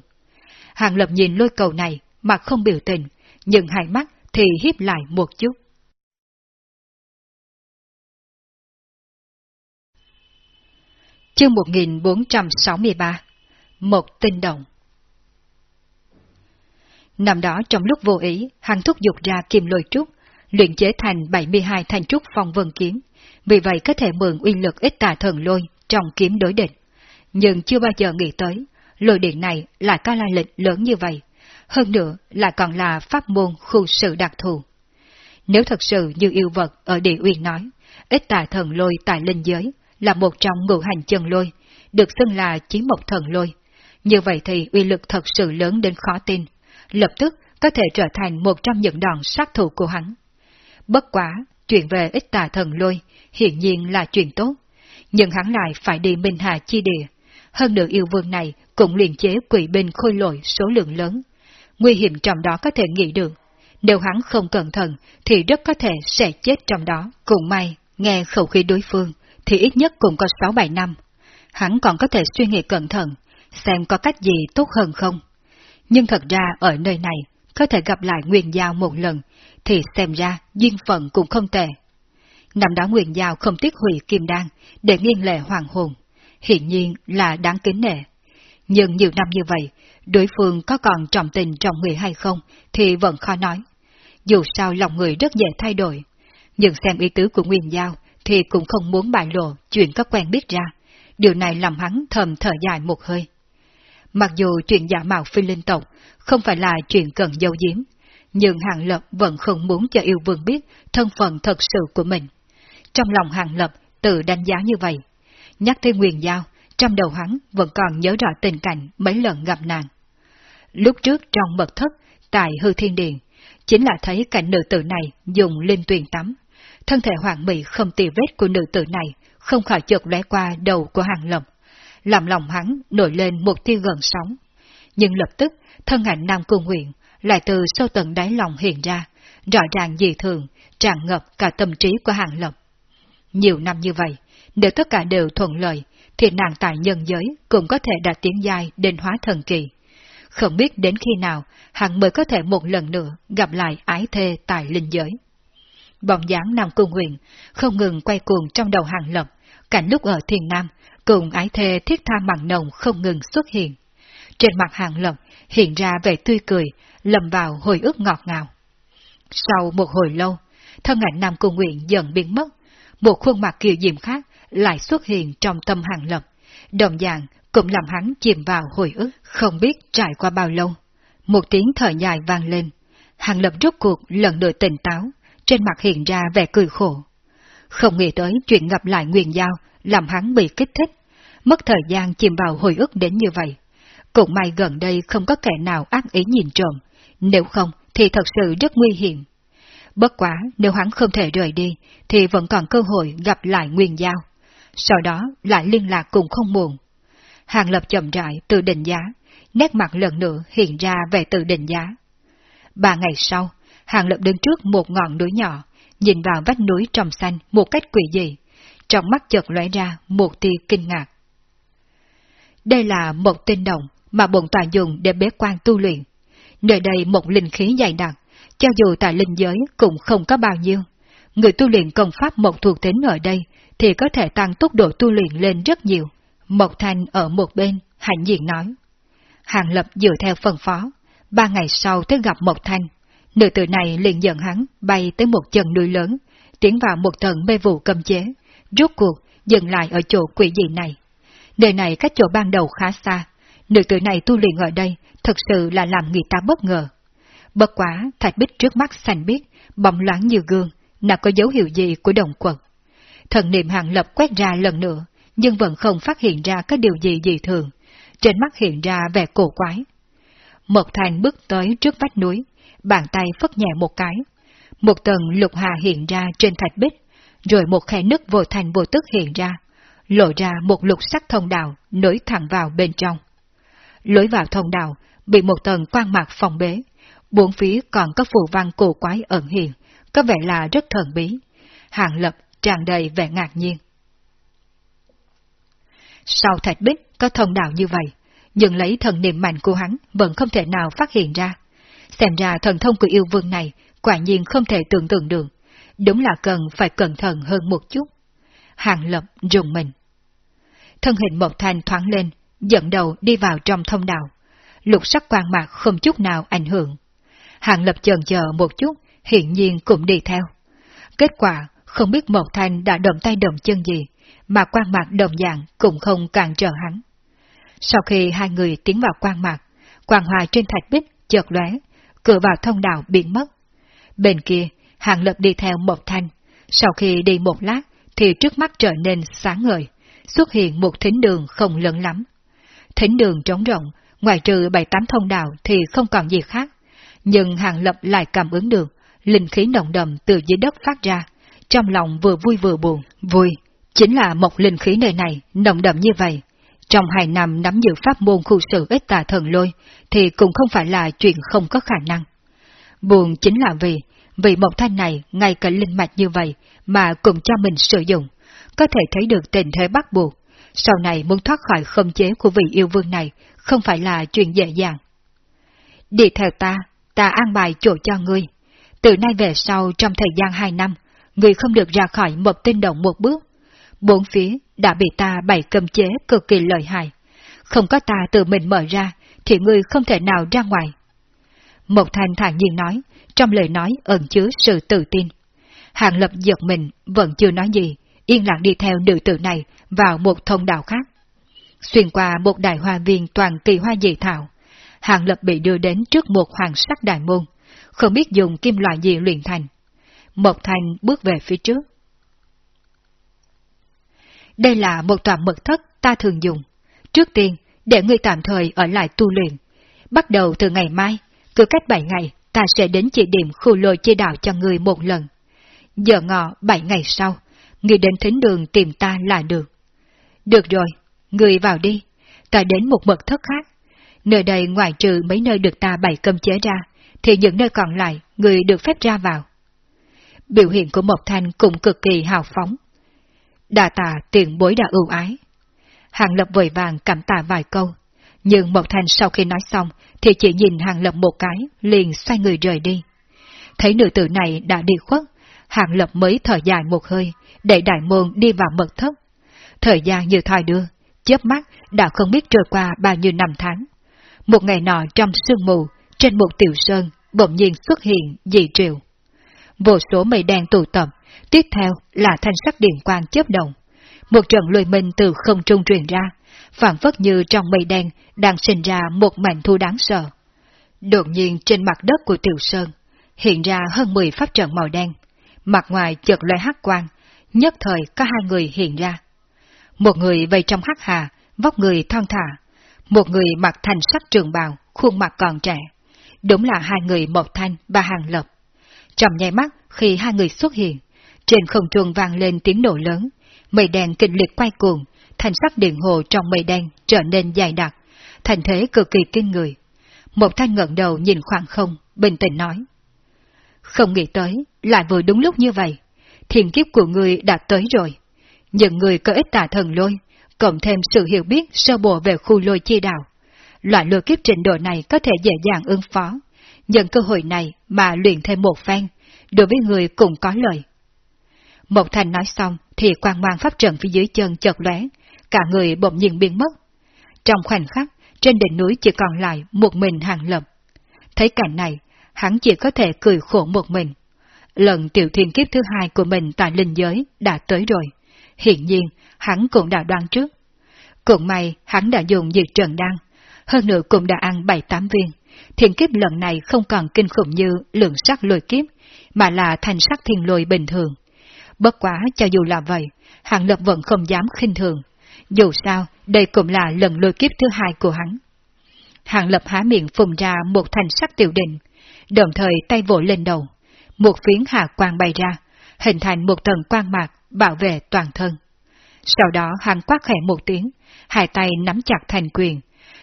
Hàng lập nhìn lôi cầu này, mà không biểu tình, nhưng hai mắt thì hiếp lại một chút. Chương 1463 Một tinh động Năm đó trong lúc vô ý, hắn thúc giục ra kim lôi trúc, luyện chế thành 72 thanh trúc phong vân kiếm, vì vậy có thể mượn uy lực ít tà thần lôi trong kiếm đối địch. Nhưng chưa bao giờ nghĩ tới, lôi điện này lại có lai lịch lớn như vậy, hơn nữa lại còn là pháp môn khu sự đặc thù. Nếu thật sự như yêu vật ở địa uyên nói, ít tà thần lôi tại linh giới là một trong ngũ hành chân lôi, được xưng là chí mộc thần lôi. Như vậy thì uy lực thật sự lớn đến khó tin, lập tức có thể trở thành một trong những đòn sát thủ của hắn. Bất quá, chuyện về ít tà thần lôi, hiện nhiên là chuyện tốt, nhưng hắn lại phải đi Minh Hà chi địa. Hơn nữa yêu vương này cũng liền chế quỷ binh khôi lội số lượng lớn. Nguy hiểm trong đó có thể nghĩ được. Nếu hắn không cẩn thận thì rất có thể sẽ chết trong đó. Cũng may, nghe khẩu khí đối phương thì ít nhất cũng có 6-7 năm. Hắn còn có thể suy nghĩ cẩn thận, xem có cách gì tốt hơn không. Nhưng thật ra ở nơi này, có thể gặp lại Nguyên Giao một lần, thì xem ra duyên phận cũng không tệ. Năm đó Nguyên Giao không tiếc hủy kim đan để nghiêng lệ hoàng hồn, hiện nhiên là đáng kính nể. Nhưng nhiều năm như vậy, đối phương có còn trọng tình trọng người hay không thì vẫn khó nói. Dù sao lòng người rất dễ thay đổi, nhưng xem ý tứ của Nguyên Giao thì cũng không muốn bại lộ chuyện có quen biết ra. Điều này làm hắn thầm thở dài một hơi. Mặc dù chuyện giả mạo phi linh tộc không phải là chuyện cần dấu giếm, nhưng Hàng Lập vẫn không muốn cho yêu vương biết thân phận thật sự của mình. Trong lòng Hàng Lập tự đánh giá như vậy. Nhắc tới Nguyên Giao, trong đầu hắn vẫn còn nhớ rõ tình cảnh mấy lần gặp nàng. Lúc trước trong mật thất, tại hư thiên điện, chính là thấy cảnh nữ tử này dùng linh tuyền tắm. Thân thể hoàng mỹ không tì vết của nữ tử này không khỏi chợt lóe qua đầu của Hàng lộc, làm lòng hắn nổi lên một tia gần sóng. Nhưng lập tức, thân ảnh Nam Cung Nguyện lại từ sâu tận đáy lòng hiện ra, rõ ràng dị thường, tràn ngập cả tâm trí của Hàng lộc. Nhiều năm như vậy, nếu tất cả đều thuận lợi, thì nàng tại nhân giới cũng có thể đạt tiến giai đến hóa thần kỳ. không biết đến khi nào hắn mới có thể một lần nữa gặp lại ái thê tại linh giới. Bóng dáng Nam Cung Huyền không ngừng quay cuồng trong đầu hàng lập, cảnh lúc ở thiền nam, cùng ái thê thiết tha mặn nồng không ngừng xuất hiện. Trên mặt hàng lập hiện ra vẻ tươi cười, lầm vào hồi ức ngọt ngào. Sau một hồi lâu, thân ảnh Nam Cung Nguyện dần biến mất, một khuôn mặt kiều diệm khác lại xuất hiện trong tâm hàng lập, đồng dạng cũng làm hắn chìm vào hồi ức, không biết trải qua bao lâu. Một tiếng thở dài vang lên, hàng lập rốt cuộc lần nữa tỉnh táo, trên mặt hiện ra vẻ cười khổ. Không nghĩ tới chuyện gặp lại Nguyên Giao làm hắn bị kích thích, mất thời gian chìm vào hồi ức đến như vậy. Cũng may gần đây không có kẻ nào ác ý nhìn trộm, nếu không thì thật sự rất nguy hiểm. Bất quá nếu hắn không thể rời đi thì vẫn còn cơ hội gặp lại Nguyên Giao. Sau đó lại liên lạc cùng không muộn. Hàng Lập chậm rãi tự định giá, nét mặt lần nữa hiện ra về tự định giá. Ba ngày sau, Hàng Lập đứng trước một ngọn núi nhỏ, nhìn vào vách núi trong xanh một cách quỷ dị, trong mắt chợt lóe ra một tia kinh ngạc. Đây là một tinh động mà bổn tòa dùng để bế quan tu luyện. Nơi đây một linh khí dày đặc, cho dù tại linh giới cũng không có bao nhiêu. Người tu luyện công pháp một thuộc tính ở đây thì có thể tăng tốc độ tu luyện lên rất nhiều. Mộc Thanh ở một bên, hạnh diện nói. Hàng Lập dựa theo phần phó, ba ngày sau tới gặp Mộc Thanh. Nữ tử này liền dẫn hắn bay tới một chân núi lớn, tiến vào một tầng mê vụ cầm chế, rốt cuộc dừng lại ở chỗ quỷ dị này. Nơi này cách chỗ ban đầu khá xa, nữ tử này tu luyện ở đây thật sự là làm người ta bất ngờ. Bất quá, thạch bích trước mắt xanh biếc, bóng loáng như gương, nào có dấu hiệu gì của đồng quật. Thần niệm hạng lập quét ra lần nữa, nhưng vẫn không phát hiện ra có điều gì dị thường. Trên mắt hiện ra vẻ cổ quái. Mộc Thành bước tới trước vách núi, bàn tay phất nhẹ một cái. Một tầng lục hà hiện ra trên thạch bích, rồi một khe nứt vô thành vô tức hiện ra, lộ ra một lục sắc thông đạo nối thẳng vào bên trong. Lối vào thông đạo bị một tầng quan mạc phòng bế, bốn phía còn có phù văn cổ quái ẩn hiện, có vẻ là rất thần bí. Hàng lập tràn đầy vẻ ngạc nhiên. Sau thạch bích có thông đạo như vậy, nhưng lấy thần niệm mạnh của hắn vẫn không thể nào phát hiện ra. Xem ra thần thông của yêu vương này quả nhiên không thể tưởng tượng được. Đúng là cần phải cẩn thận hơn một chút. Hàng lập rùng mình. Thân hình một thanh thoáng lên, dẫn đầu đi vào trong thông đạo. Lục sắc quang mạc không chút nào ảnh hưởng. Hàng lập chần chờ một chút, hiện nhiên cũng đi theo. Kết quả, không biết một Thanh đã động tay động chân gì, mà quan mạc đồng dạng cũng không cản trở hắn. Sau khi hai người tiến vào quan mạc, quang hòa trên thạch bích chợt lóe, cửa vào thông đạo biến mất. Bên kia, hàng lập đi theo một thanh, sau khi đi một lát thì trước mắt trở nên sáng ngời, xuất hiện một thính đường không lớn lắm. Thính đường trống rộng, ngoài trừ bảy tám thông đạo thì không còn gì khác, nhưng hàng lập lại cảm ứng được, linh khí nồng đậm từ dưới đất phát ra, trong lòng vừa vui vừa buồn, vui Chính là một linh khí nơi này, nồng đậm như vậy. Trong hai năm nắm giữ pháp môn khu sự ít tà thần lôi, thì cũng không phải là chuyện không có khả năng. Buồn chính là vì, vì một thanh này ngay cả linh mạch như vậy mà cũng cho mình sử dụng, có thể thấy được tình thế bắt buộc. Sau này muốn thoát khỏi khống chế của vị yêu vương này không phải là chuyện dễ dàng. Đi theo ta, ta an bài chỗ cho ngươi. Từ nay về sau trong thời gian hai năm, người không được ra khỏi một tinh động một bước, bốn phía đã bị ta bày cầm chế cực kỳ lợi hại. Không có ta tự mình mở ra, thì ngươi không thể nào ra ngoài. Một thanh thản nhiên nói, trong lời nói ẩn chứa sự tự tin. Hàng lập giật mình, vẫn chưa nói gì, yên lặng đi theo nữ tử này vào một thông đạo khác. Xuyên qua một đại hoa viên toàn kỳ hoa dị thảo, Hàng lập bị đưa đến trước một hoàng sắc đại môn, không biết dùng kim loại gì luyện thành. Một thành bước về phía trước, đây là một tòa mật thất ta thường dùng. Trước tiên, để ngươi tạm thời ở lại tu luyện. Bắt đầu từ ngày mai, cứ cách 7 ngày, ta sẽ đến chỉ điểm khu lôi chia đạo cho ngươi một lần. Giờ ngọ 7 ngày sau, ngươi đến thính đường tìm ta là được. Được rồi, ngươi vào đi, ta đến một mật thất khác. Nơi đây ngoài trừ mấy nơi được ta bày cơm chế ra, thì những nơi còn lại người được phép ra vào. Biểu hiện của Mộc Thanh cũng cực kỳ hào phóng, đà tà tiện bối đã ưu ái. Hàng lập vội vàng cảm tạ vài câu, Nhưng Mộc Thanh sau khi nói xong thì chỉ nhìn Hàng Lập một cái, liền xoay người rời đi. Thấy nữ tử này đã đi khuất, Hàng Lập mới thở dài một hơi, để đại môn đi vào mật thất. Thời gian như thoi đưa, chớp mắt đã không biết trôi qua bao nhiêu năm tháng. Một ngày nọ trong sương mù, trên một tiểu sơn, bỗng nhiên xuất hiện dị triều. Vô số mây đen tụ tập, tiếp theo là thanh sắc điện quang chớp động. Một trận lùi minh từ không trung truyền ra, phản phất như trong mây đen đang sinh ra một mảnh thu đáng sợ. Đột nhiên trên mặt đất của tiểu sơn, hiện ra hơn 10 pháp trận màu đen. Mặt ngoài chợt loe hắc quang, nhất thời có hai người hiện ra. Một người vây trong hắc hà, vóc người thon thả. Một người mặc thành sắc trường bào, khuôn mặt còn trẻ. Đúng là hai người Mộc Thanh và Hàng Lập. Trong nháy mắt khi hai người xuất hiện, trên không trung vang lên tiếng nổ lớn, mây đen kịch liệt quay cuồng, thành sắc điện hồ trong mây đen trở nên dài đặc, thành thế cực kỳ kinh người. Một thanh ngẩng đầu nhìn khoảng không, bình tĩnh nói. Không nghĩ tới, lại vừa đúng lúc như vậy. Thiền kiếp của người đã tới rồi. Những người có ít tà thần lôi, cộng thêm sự hiểu biết sơ bộ về khu lôi chi đạo. Loại lôi kiếp trình độ này có thể dễ dàng ứng phó. Nhận cơ hội này mà luyện thêm một phen, đối với người cũng có lợi. Mộc thành nói xong thì quang mang pháp trận phía dưới chân chợt lóe, cả người bỗng nhiên biến mất. Trong khoảnh khắc, trên đỉnh núi chỉ còn lại một mình hàng lập. Thấy cảnh này, hắn chỉ có thể cười khổ một mình. Lần tiểu thiên kiếp thứ hai của mình tại linh giới đã tới rồi. Hiện nhiên, hắn cũng đã đoán trước. Cũng may, hắn đã dùng diệt trần đăng, hơn nữa cũng đã ăn bảy tám viên. Thiên kiếp lần này không còn kinh khủng như lượng sắc lôi kiếp, mà là thành sắc thiên lôi bình thường. Bất quá cho dù là vậy, Hàng Lập vẫn không dám khinh thường. Dù sao, đây cũng là lần lôi kiếp thứ hai của hắn. Hàng Lập há miệng phùng ra một thành sắc tiểu định, đồng thời tay vỗ lên đầu. Một phiến hạ quang bay ra, hình thành một tầng quang mạc bảo vệ toàn thân. Sau đó hắn quát khẽ một tiếng, hai tay nắm chặt thành quyền,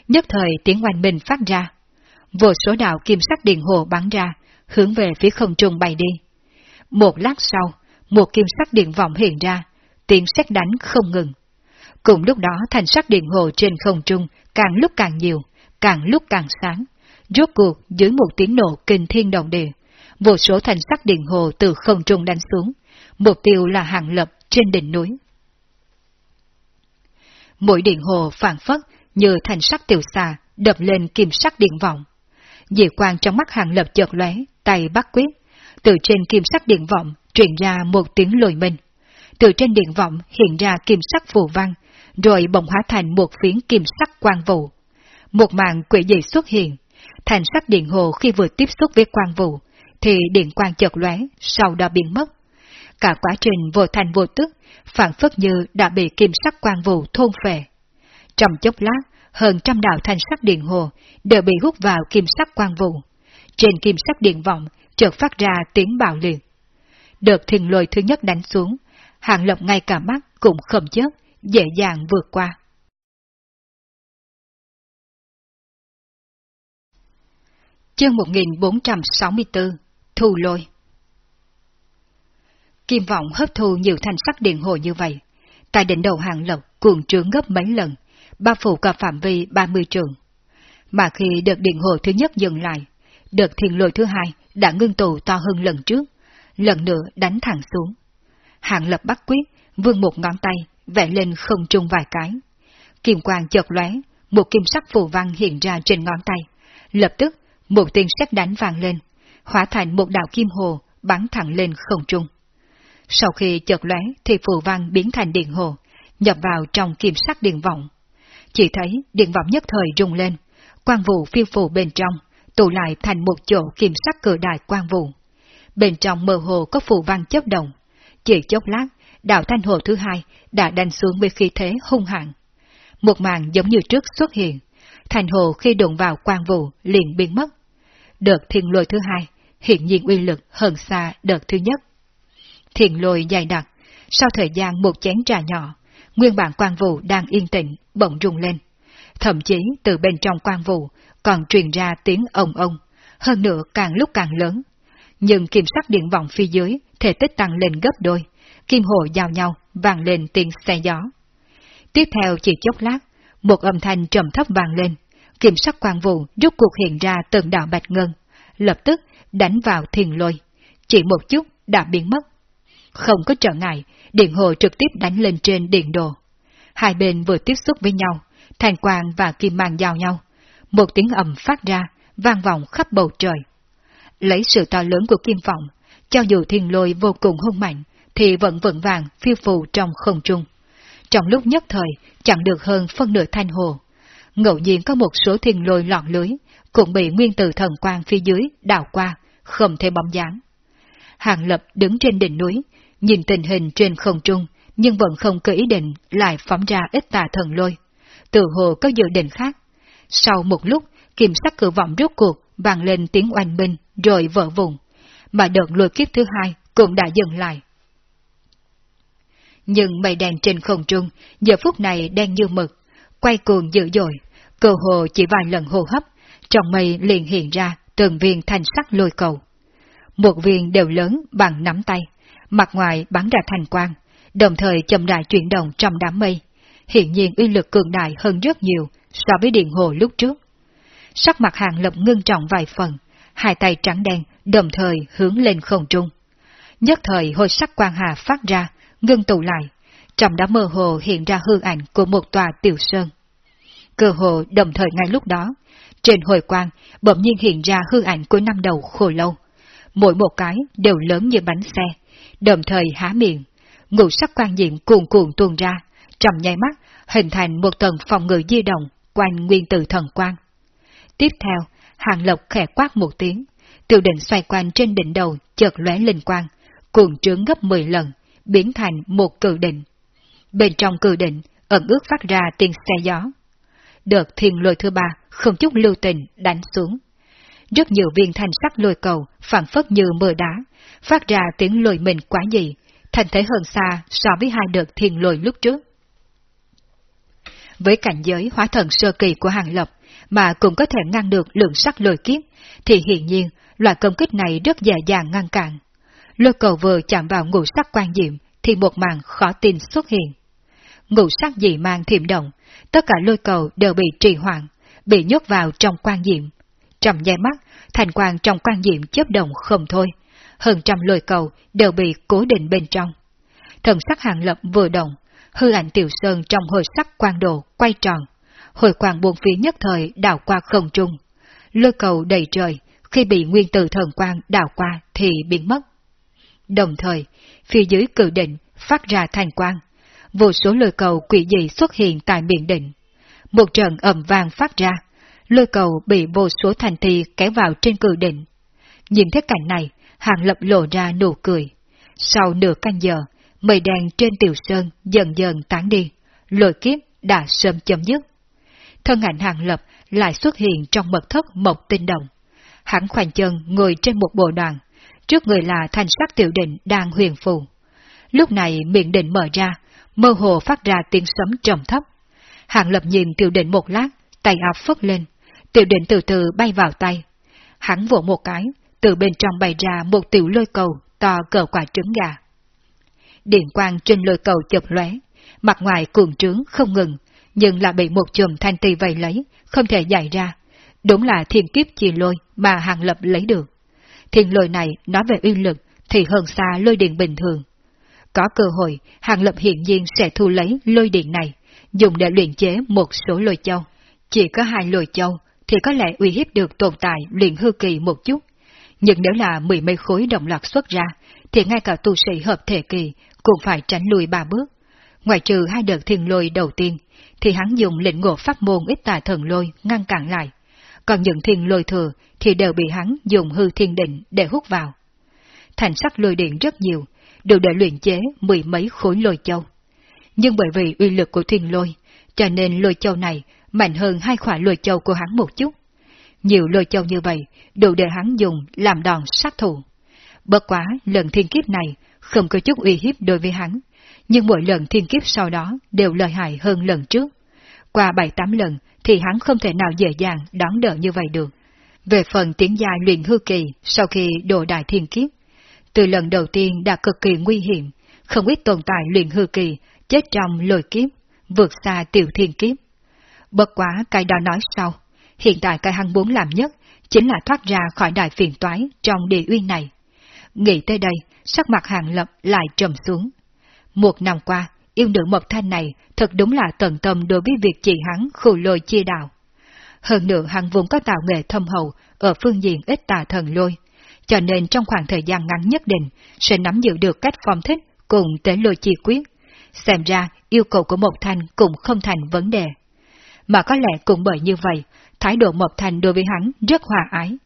nhất thời tiếng oanh minh phát ra. Vô số đạo kim sắc điện hồ bắn ra, hướng về phía không trung bay đi. Một lát sau, một kim sắc điện vọng hiện ra, tiếng sét đánh không ngừng. Cùng lúc đó thành sắc điện hồ trên không trung càng lúc càng nhiều, càng lúc càng sáng. Rốt cuộc dưới một tiếng nổ kinh thiên động địa, vô số thành sắc điện hồ từ không trung đánh xuống, mục tiêu là hàng lập trên đỉnh núi. Mỗi điện hồ phản phất như thành sắc tiểu xà đập lên kim sắc điện vọng. Dị quang trong mắt hàng lập chợt lóe, tay bắt quyết, từ trên kim sắc điện vọng truyền ra một tiếng lồi mình. Từ trên điện vọng hiện ra kim sắc phù văn, rồi bỗng hóa thành một phiến kim sắc quang vụ. Một màn quỷ dị xuất hiện, thành sắc điện hồ khi vừa tiếp xúc với quang vụ, thì điện quang chợt lóe, sau đó biến mất. Cả quá trình vô thành vô tức, phản phất như đã bị kim sắc quang vụ thôn phệ. Trong chốc lát, hơn trăm đạo thanh sắc điện hồ đều bị hút vào kim sắc quang vụ. Trên kim sắc điện vọng chợt phát ra tiếng bạo liệt. Đợt thiền lôi thứ nhất đánh xuống, hàng lộc ngay cả mắt cũng không chớp, dễ dàng vượt qua. Chương 1464 Thu lôi Kim vọng hấp thu nhiều thanh sắc điện hồ như vậy. Tại đỉnh đầu hàng lộc cuồng trướng gấp mấy lần, bao phủ cả phạm vi 30 trường. Mà khi đợt điện hồ thứ nhất dừng lại, đợt thiền lôi thứ hai đã ngưng tụ to hơn lần trước, lần nữa đánh thẳng xuống. Hạng lập bắt quyết, vươn một ngón tay, vẽ lên không trung vài cái. Kim quang chợt lóe, một kim sắc phù văn hiện ra trên ngón tay. Lập tức, một tiếng sét đánh vang lên, hóa thành một đạo kim hồ bắn thẳng lên không trung. Sau khi chợt lóe thì phù văn biến thành điện hồ, nhập vào trong kim sắc điện vọng. Chỉ thấy điện vọng nhất thời rung lên, quang vụ phiêu phù bên trong, tụ lại thành một chỗ kiểm soát cửa đài quang vụ. Bên trong mơ hồ có phù văn chấp động. Chỉ chốc lát, đạo thanh hồ thứ hai đã đánh xuống với khí thế hung hãn. Một màn giống như trước xuất hiện, thành hồ khi đụng vào quang vụ liền biến mất. Đợt thiên lôi thứ hai hiện nhiên uy lực hơn xa đợt thứ nhất. Thiền lôi dày đặc, sau thời gian một chén trà nhỏ, nguyên bản quan vụ đang yên tĩnh, bỗng rung lên. Thậm chí từ bên trong quan vụ còn truyền ra tiếng ông ông, hơn nữa càng lúc càng lớn. Nhưng kim sắc điện vọng phía dưới, thể tích tăng lên gấp đôi, kim hồ giao nhau, vang lên tiếng xe gió. Tiếp theo chỉ chốc lát, một âm thanh trầm thấp vang lên, kiểm sắc quan vụ rút cuộc hiện ra từng đạo bạch ngân, lập tức đánh vào thiền lôi, chỉ một chút đã biến mất. Không có trở ngại, điện hồ trực tiếp đánh lên trên điện đồ. Hai bên vừa tiếp xúc với nhau, thành quang và kim mang giao nhau. Một tiếng ầm phát ra, vang vọng khắp bầu trời. Lấy sự to lớn của kim vọng, cho dù thiên lôi vô cùng hung mạnh, thì vẫn vững vàng phiêu phù trong không trung. Trong lúc nhất thời, chẳng được hơn phân nửa thanh hồ. Ngẫu nhiên có một số thiên lôi lọt lưới, cũng bị nguyên tử thần quang phía dưới đảo qua, không thể bóng dáng. Hàng Lập đứng trên đỉnh núi, nhìn tình hình trên không trung, nhưng vẫn không có ý định lại phóng ra ít tà thần lôi. Tự hồ có dự định khác. Sau một lúc, kiểm sắc cử vọng rốt cuộc, vang lên tiếng oanh minh, rồi vỡ vùng. Mà đợt lôi kiếp thứ hai cũng đã dừng lại. Nhưng mây đèn trên không trung, giờ phút này đen như mực, quay cuồng dữ dội, cơ hồ chỉ vài lần hô hấp, trong mây liền hiện ra từng viên thanh sắc lôi cầu. Một viên đều lớn bằng nắm tay, mặt ngoài bắn ra thành quang, đồng thời chậm rãi chuyển động trong đám mây. Hiện nhiên uy lực cường đại hơn rất nhiều so với điện hồ lúc trước. Sắc mặt hàng lập ngưng trọng vài phần, hai tay trắng đen đồng thời hướng lên không trung. Nhất thời hồi sắc quang hà phát ra, ngưng tụ lại, trong đám mơ hồ hiện ra hư ảnh của một tòa tiểu sơn. Cơ hồ đồng thời ngay lúc đó, trên hồi quang bỗng nhiên hiện ra hư ảnh của năm đầu khổ lâu. Mỗi một cái đều lớn như bánh xe, đồng thời há miệng, ngũ sắc quan diện cuồn cuộn tuôn ra, trầm nháy mắt, hình thành một tầng phòng ngự di động quanh nguyên tử thần quan. Tiếp theo, hàng lộc khẽ quát một tiếng, tiểu định xoay quanh trên đỉnh đầu chợt lóe linh quang, cuồn trướng gấp 10 lần, biến thành một cự định. Bên trong cự định, ẩn ước phát ra tiếng xe gió. Đợt thiên lôi thứ ba không chút lưu tình đánh xuống. Rất nhiều viên thanh sắc lôi cầu phản phất như mưa đá, phát ra tiếng lùi mình quá dị, thành thế hơn xa so với hai đợt thiền lùi lúc trước. Với cảnh giới hóa thần sơ kỳ của hàng lập, mà cũng có thể ngăn được lượng sắc lôi kiếp, thì hiện nhiên loại công kích này rất dễ dàng ngăn cản. Lôi cầu vừa chạm vào ngũ sắc quan diệm, thì một màn khó tin xuất hiện. Ngũ sắc dị mang thiểm động, tất cả lôi cầu đều bị trì hoãn, bị nhốt vào trong quan diệm. Trong giây mắt, thành quang trong quan diệm chớp động không thôi, hơn trăm lôi cầu đều bị cố định bên trong. Thần sắc hàng lập vừa động, hư ảnh tiểu sơn trong hồi sắc quang đồ quay tròn, hồi quang buồn phía nhất thời đảo qua không trung. Lôi cầu đầy trời, khi bị nguyên tử thần quang đảo qua thì biến mất. Đồng thời, phía dưới cử định phát ra thành quang, vô số lôi cầu quỷ dị xuất hiện tại miệng định. Một trận ầm vang phát ra, lôi cầu bị vô số thành thi kéo vào trên cử định. Nhìn thấy cảnh này, hàng lập lộ ra nụ cười. Sau nửa canh giờ, mây đen trên tiểu sơn dần dần tán đi, lôi kiếp đã sớm chấm dứt. Thân ảnh hàng lập lại xuất hiện trong mật thất một tinh đồng. Hắn khoanh chân ngồi trên một bộ đoàn, trước người là thanh sắc tiểu định đang huyền phù. Lúc này miệng định mở ra, mơ hồ phát ra tiếng sấm trầm thấp. Hàng lập nhìn tiểu định một lát, tay áo phất lên, tiểu định từ từ bay vào tay. Hắn vỗ một cái, từ bên trong bày ra một tiểu lôi cầu to cỡ quả trứng gà. Điện quang trên lôi cầu chập lóe, mặt ngoài cuồng trướng không ngừng, nhưng là bị một chùm thanh tì vây lấy, không thể giải ra. Đúng là thiên kiếp chi lôi mà hàng lập lấy được. Thiên lôi này nói về uy lực thì hơn xa lôi điện bình thường. Có cơ hội, hàng lập hiện nhiên sẽ thu lấy lôi điện này, dùng để luyện chế một số lôi châu. Chỉ có hai lôi châu thì có lẽ uy hiếp được tồn tại luyện hư kỳ một chút. Nhưng nếu là mười mấy khối động loạt xuất ra, thì ngay cả tu sĩ hợp thể kỳ cũng phải tránh lùi ba bước. Ngoài trừ hai đợt thiên lôi đầu tiên, thì hắn dùng lĩnh ngộ pháp môn ít tà thần lôi ngăn cản lại. Còn những thiên lôi thừa thì đều bị hắn dùng hư thiên định để hút vào. Thành sắc lôi điện rất nhiều, đều để luyện chế mười mấy khối lôi châu. Nhưng bởi vì uy lực của thiên lôi, cho nên lôi châu này mạnh hơn hai khỏa lôi châu của hắn một chút. Nhiều lôi châu như vậy, đủ để hắn dùng làm đòn sát thủ. Bất quá, lần thiên kiếp này không có chút uy hiếp đối với hắn, nhưng mỗi lần thiên kiếp sau đó đều lợi hại hơn lần trước. Qua bảy tám lần thì hắn không thể nào dễ dàng đón đỡ như vậy được. Về phần tiếng giai luyện hư kỳ sau khi đồ đại thiên kiếp, từ lần đầu tiên đã cực kỳ nguy hiểm, không ít tồn tại luyện hư kỳ chết trong lôi kiếp, vượt xa tiểu thiên kiếp. Bất quá cái đó nói sau, hiện tại cái hắn muốn làm nhất chính là thoát ra khỏi đại phiền toái trong địa uy này. Nghĩ tới đây, sắc mặt hàng lập lại trầm xuống. Một năm qua, yêu nữ Mộc Thanh này thật đúng là tận tâm đối với việc chị hắn khù lôi chia đạo. Hơn nữa hắn vốn có tạo nghệ thâm hậu ở phương diện ít tà thần lôi, cho nên trong khoảng thời gian ngắn nhất định sẽ nắm giữ được cách phong thích cùng tế lôi chi quyết. Xem ra yêu cầu của Mộc Thanh cũng không thành vấn đề. Mà có lẽ cũng bởi như vậy, thái độ Mộc thành đối với hắn rất hòa ái.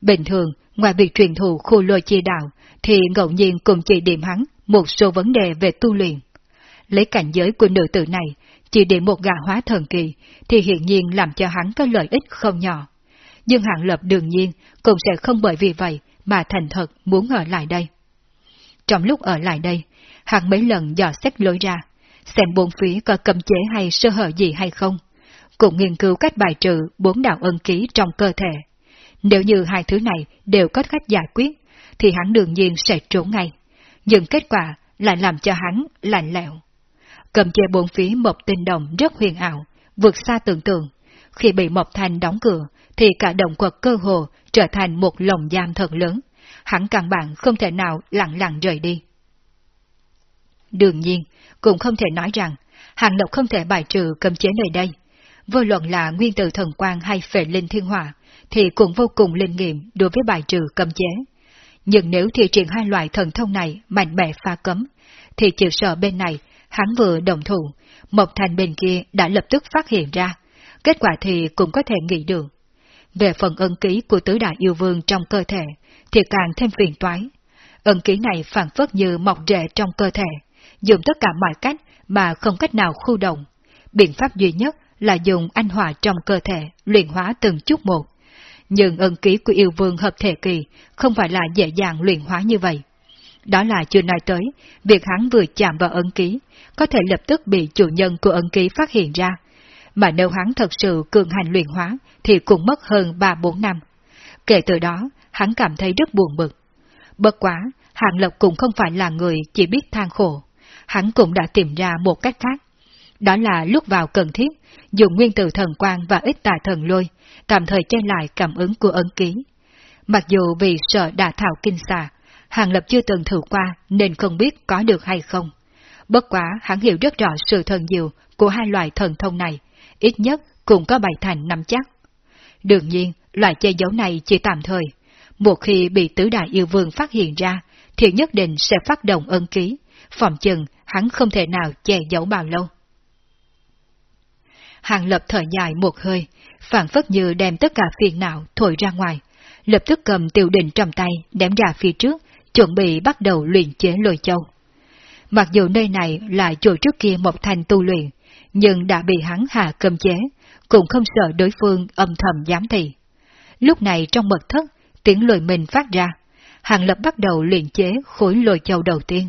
Bình thường, ngoài việc truyền thụ khu lôi chi đạo, thì ngẫu nhiên cũng chỉ điểm hắn một số vấn đề về tu luyện. Lấy cảnh giới của nữ tử này, chỉ điểm một gà hóa thần kỳ, thì hiện nhiên làm cho hắn có lợi ích không nhỏ. Nhưng hạng lập đương nhiên cũng sẽ không bởi vì vậy mà thành thật muốn ở lại đây. Trong lúc ở lại đây, hắn mấy lần dò xét lối ra, xem bốn phía có cầm chế hay sơ hở gì hay không, cũng nghiên cứu cách bài trừ bốn đạo ân ký trong cơ thể. Nếu như hai thứ này đều có cách giải quyết, thì hắn đương nhiên sẽ trốn ngay. Nhưng kết quả lại làm cho hắn lạnh lẽo. Cầm chế bốn phía một tinh đồng rất huyền ảo, vượt xa tưởng tượng. Khi bị Mộc Thành đóng cửa, thì cả động quật cơ hồ trở thành một lồng giam thật lớn. Hắn căn bản không thể nào lặng lặng rời đi. Đương nhiên, cũng không thể nói rằng, hàng lộc không thể bài trừ cầm chế nơi đây. Vô luận là nguyên tử thần quang hay phệ linh thiên hỏa, thì cũng vô cùng linh nghiệm đối với bài trừ cầm chế. Nhưng nếu thi triển hai loại thần thông này mạnh mẽ pha cấm, thì chịu sợ bên này, hắn vừa đồng thủ, Mộc Thành bên kia đã lập tức phát hiện ra, kết quả thì cũng có thể nghĩ được. Về phần ân ký của tứ đại yêu vương trong cơ thể, thì càng thêm phiền toái. Ân ký này phản phất như mọc rễ trong cơ thể, dùng tất cả mọi cách mà không cách nào khu động. Biện pháp duy nhất là dùng anh hỏa trong cơ thể, luyện hóa từng chút một. Nhưng ân ký của yêu vương hợp thể kỳ không phải là dễ dàng luyện hóa như vậy. Đó là chưa nói tới, việc hắn vừa chạm vào ân ký, có thể lập tức bị chủ nhân của ân ký phát hiện ra. Mà nếu hắn thật sự cường hành luyện hóa, thì cũng mất hơn 3-4 năm. Kể từ đó, hắn cảm thấy rất buồn bực. Bất quá, hạng Lộc cũng không phải là người chỉ biết than khổ. Hắn cũng đã tìm ra một cách khác. Đó là lúc vào cần thiết, dùng nguyên tử thần quang và ít tà thần lôi, tạm thời che lại cảm ứng của ấn ký. Mặc dù vì sợ đả thảo kinh xà, Hàng Lập chưa từng thử qua nên không biết có được hay không. Bất quá hắn hiểu rất rõ sự thần diệu của hai loại thần thông này, ít nhất cũng có bài thành nắm chắc. Đương nhiên, loại che giấu này chỉ tạm thời. Một khi bị tứ đại yêu vương phát hiện ra, thì nhất định sẽ phát động ân ký, phòng chừng hắn không thể nào che giấu bao lâu. Hàng lập thở dài một hơi, phản phất như đem tất cả phiền não thổi ra ngoài, lập tức cầm tiểu định trong tay đếm ra phía trước, chuẩn bị bắt đầu luyện chế lôi châu. Mặc dù nơi này là chỗ trước kia một thành tu luyện, nhưng đã bị hắn hạ cầm chế, cũng không sợ đối phương âm thầm giám thị. Lúc này trong mật thất, tiếng lôi mình phát ra, Hàng Lập bắt đầu luyện chế khối lôi châu đầu tiên.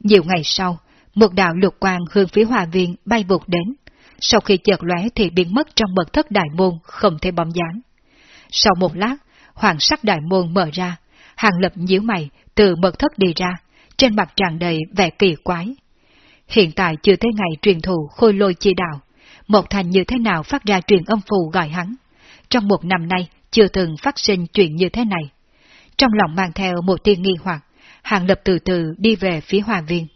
Nhiều ngày sau, một đạo lục quang hướng phía hòa viên bay vụt đến, sau khi chợt lóe thì biến mất trong mật thất đại môn không thể bóng dáng. Sau một lát, hoàng sắc đại môn mở ra, Hàng Lập nhíu mày từ mật thất đi ra, trên mặt tràn đầy vẻ kỳ quái. Hiện tại chưa tới ngày truyền thụ khôi lôi chi đạo, một thành như thế nào phát ra truyền âm phù gọi hắn. Trong một năm nay, chưa từng phát sinh chuyện như thế này. Trong lòng mang theo một tiên nghi hoặc, Hàng Lập từ từ đi về phía hòa viên.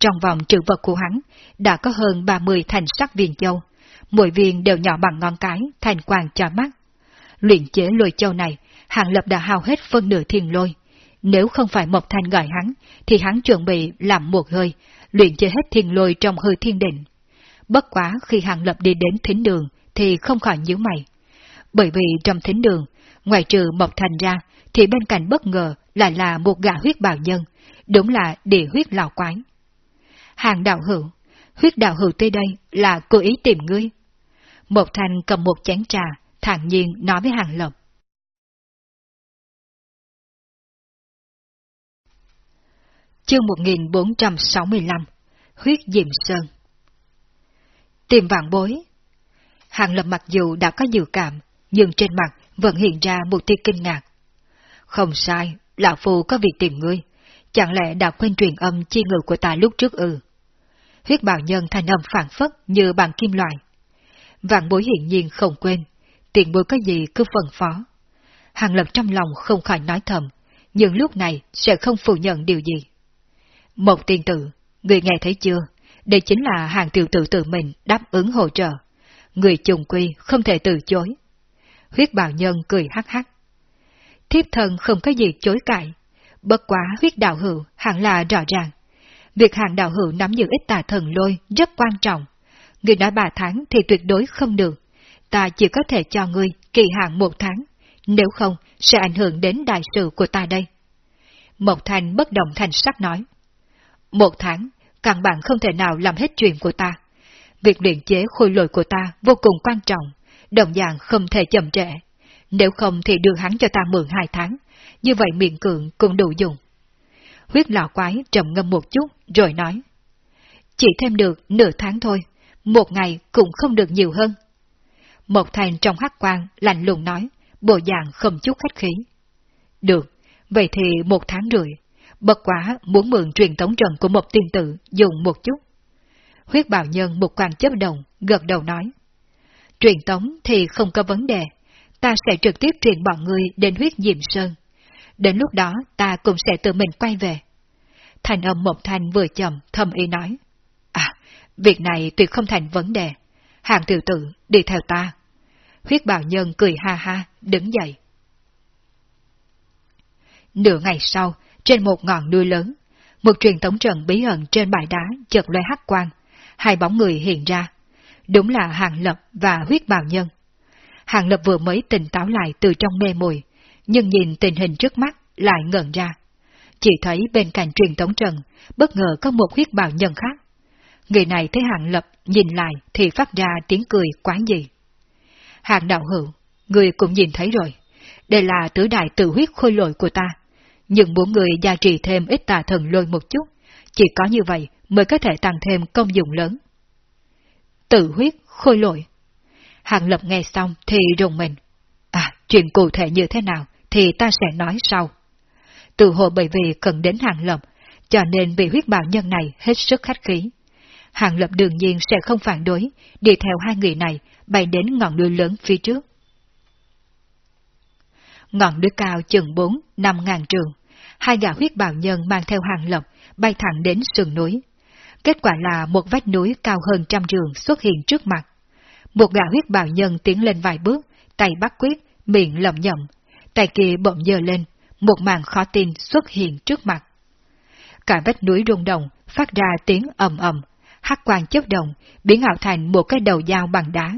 Trong vòng trữ vật của hắn, đã có hơn 30 thành sắc viên châu, mỗi viên đều nhỏ bằng ngón cái, thành quang cho mắt. Luyện chế lôi châu này, Hàng Lập đã hao hết phân nửa thiên lôi. Nếu không phải Mộc Thanh gọi hắn, thì hắn chuẩn bị làm một hơi, luyện chế hết thiên lôi trong hơi thiên định. Bất quá khi Hàng Lập đi đến thính đường, thì không khỏi nhíu mày. Bởi vì trong thính đường, ngoài trừ Mộc Thành ra, thì bên cạnh bất ngờ lại là một gã huyết bào nhân, đúng là địa huyết lão quái. Hàng đạo hữu, huyết đạo hữu tới đây là cố ý tìm ngươi. Một thành cầm một chén trà, thản nhiên nói với hàng lộc. Chương 1465 Huyết Diệm Sơn Tìm vạn bối Hàng lập mặc dù đã có dự cảm, nhưng trên mặt vẫn hiện ra một tia kinh ngạc. Không sai, Lão Phu có việc tìm ngươi, chẳng lẽ đã quên truyền âm chi ngự của ta lúc trước ư? Huyết bào nhân thanh âm phản phất như bằng kim loại. Vạn bối hiện nhiên không quên, tiền bối có gì cứ phân phó. Hàng Lập trong lòng không khỏi nói thầm, nhưng lúc này sẽ không phủ nhận điều gì. Một tiên tử, người nghe thấy chưa? Đây chính là hàng tiểu tử tự mình đáp ứng hỗ trợ. Người trùng quy không thể từ chối. Huyết bào nhân cười hắc hắc. Thiếp thân không có gì chối cãi. Bất quá huyết đạo hữu hẳn là rõ ràng. Việc hàng đạo hữu nắm giữ ít tà thần lôi rất quan trọng. Người nói ba tháng thì tuyệt đối không được. Ta chỉ có thể cho ngươi kỳ hạn một tháng. Nếu không, sẽ ảnh hưởng đến đại sự của ta đây. Mộc Thành bất động thành sắc nói. Một tháng, căn bản không thể nào làm hết chuyện của ta. Việc luyện chế khôi lội của ta vô cùng quan trọng, đồng dạng không thể chậm trễ. Nếu không thì đưa hắn cho ta mượn hai tháng, như vậy miệng cường cũng đủ dùng. Huyết lão quái trầm ngâm một chút rồi nói. Chỉ thêm được nửa tháng thôi, một ngày cũng không được nhiều hơn. Một thành trong hắc quang lạnh lùng nói, bộ dạng không chút khách khí. Được, vậy thì một tháng rưỡi, bất quá muốn mượn truyền tống trần của một tiên tử dùng một chút. Huyết bào nhân một quan chấp đồng, gật đầu nói. Truyền tống thì không có vấn đề, ta sẽ trực tiếp truyền bọn người đến huyết diệm sơn. Đến lúc đó ta cũng sẽ tự mình quay về. Thành âm một thanh vừa chậm, thầm ý nói. À, việc này tuyệt không thành vấn đề. Hàng tiểu tử, đi theo ta. Huyết bào nhân cười ha ha, đứng dậy. Nửa ngày sau, trên một ngọn núi lớn, một truyền tống trận bí ẩn trên bãi đá chợt loe hắc quang, hai bóng người hiện ra. Đúng là Hàng Lập và huyết bào nhân. Hàng Lập vừa mới tỉnh táo lại từ trong mê mùi, nhưng nhìn tình hình trước mắt lại ngẩn ra. Chỉ thấy bên cạnh truyền tống trần bất ngờ có một huyết bào nhân khác. Người này thấy Hàng Lập nhìn lại thì phát ra tiếng cười quái gì. Hàng đạo hữu, người cũng nhìn thấy rồi. Đây là tứ đại tự huyết khôi lội của ta. Nhưng muốn người gia trì thêm ít tà thần lôi một chút, chỉ có như vậy mới có thể tăng thêm công dụng lớn. Tự huyết khôi lội. Hàng lập nghe xong thì rùng mình. À, chuyện cụ thể như thế nào thì ta sẽ nói sau. Từ hồ bởi vì cần đến hàng lập, cho nên vị huyết bào nhân này hết sức khách khí. Hàng lập đương nhiên sẽ không phản đối, đi theo hai người này bay đến ngọn núi lớn phía trước. Ngọn núi cao chừng 4, 5 ngàn trường, hai gã huyết bào nhân mang theo hàng lập bay thẳng đến sườn núi. Kết quả là một vách núi cao hơn trăm trường xuất hiện trước mặt. Một gã huyết bào nhân tiến lên vài bước, tay bắt quyết, miệng lẩm nhẩm, tay kia bỗng dơ lên, một màn khó tin xuất hiện trước mặt. Cả vách núi rung động, phát ra tiếng ầm ầm, hắc quang chớp động, biến ảo thành một cái đầu dao bằng đá.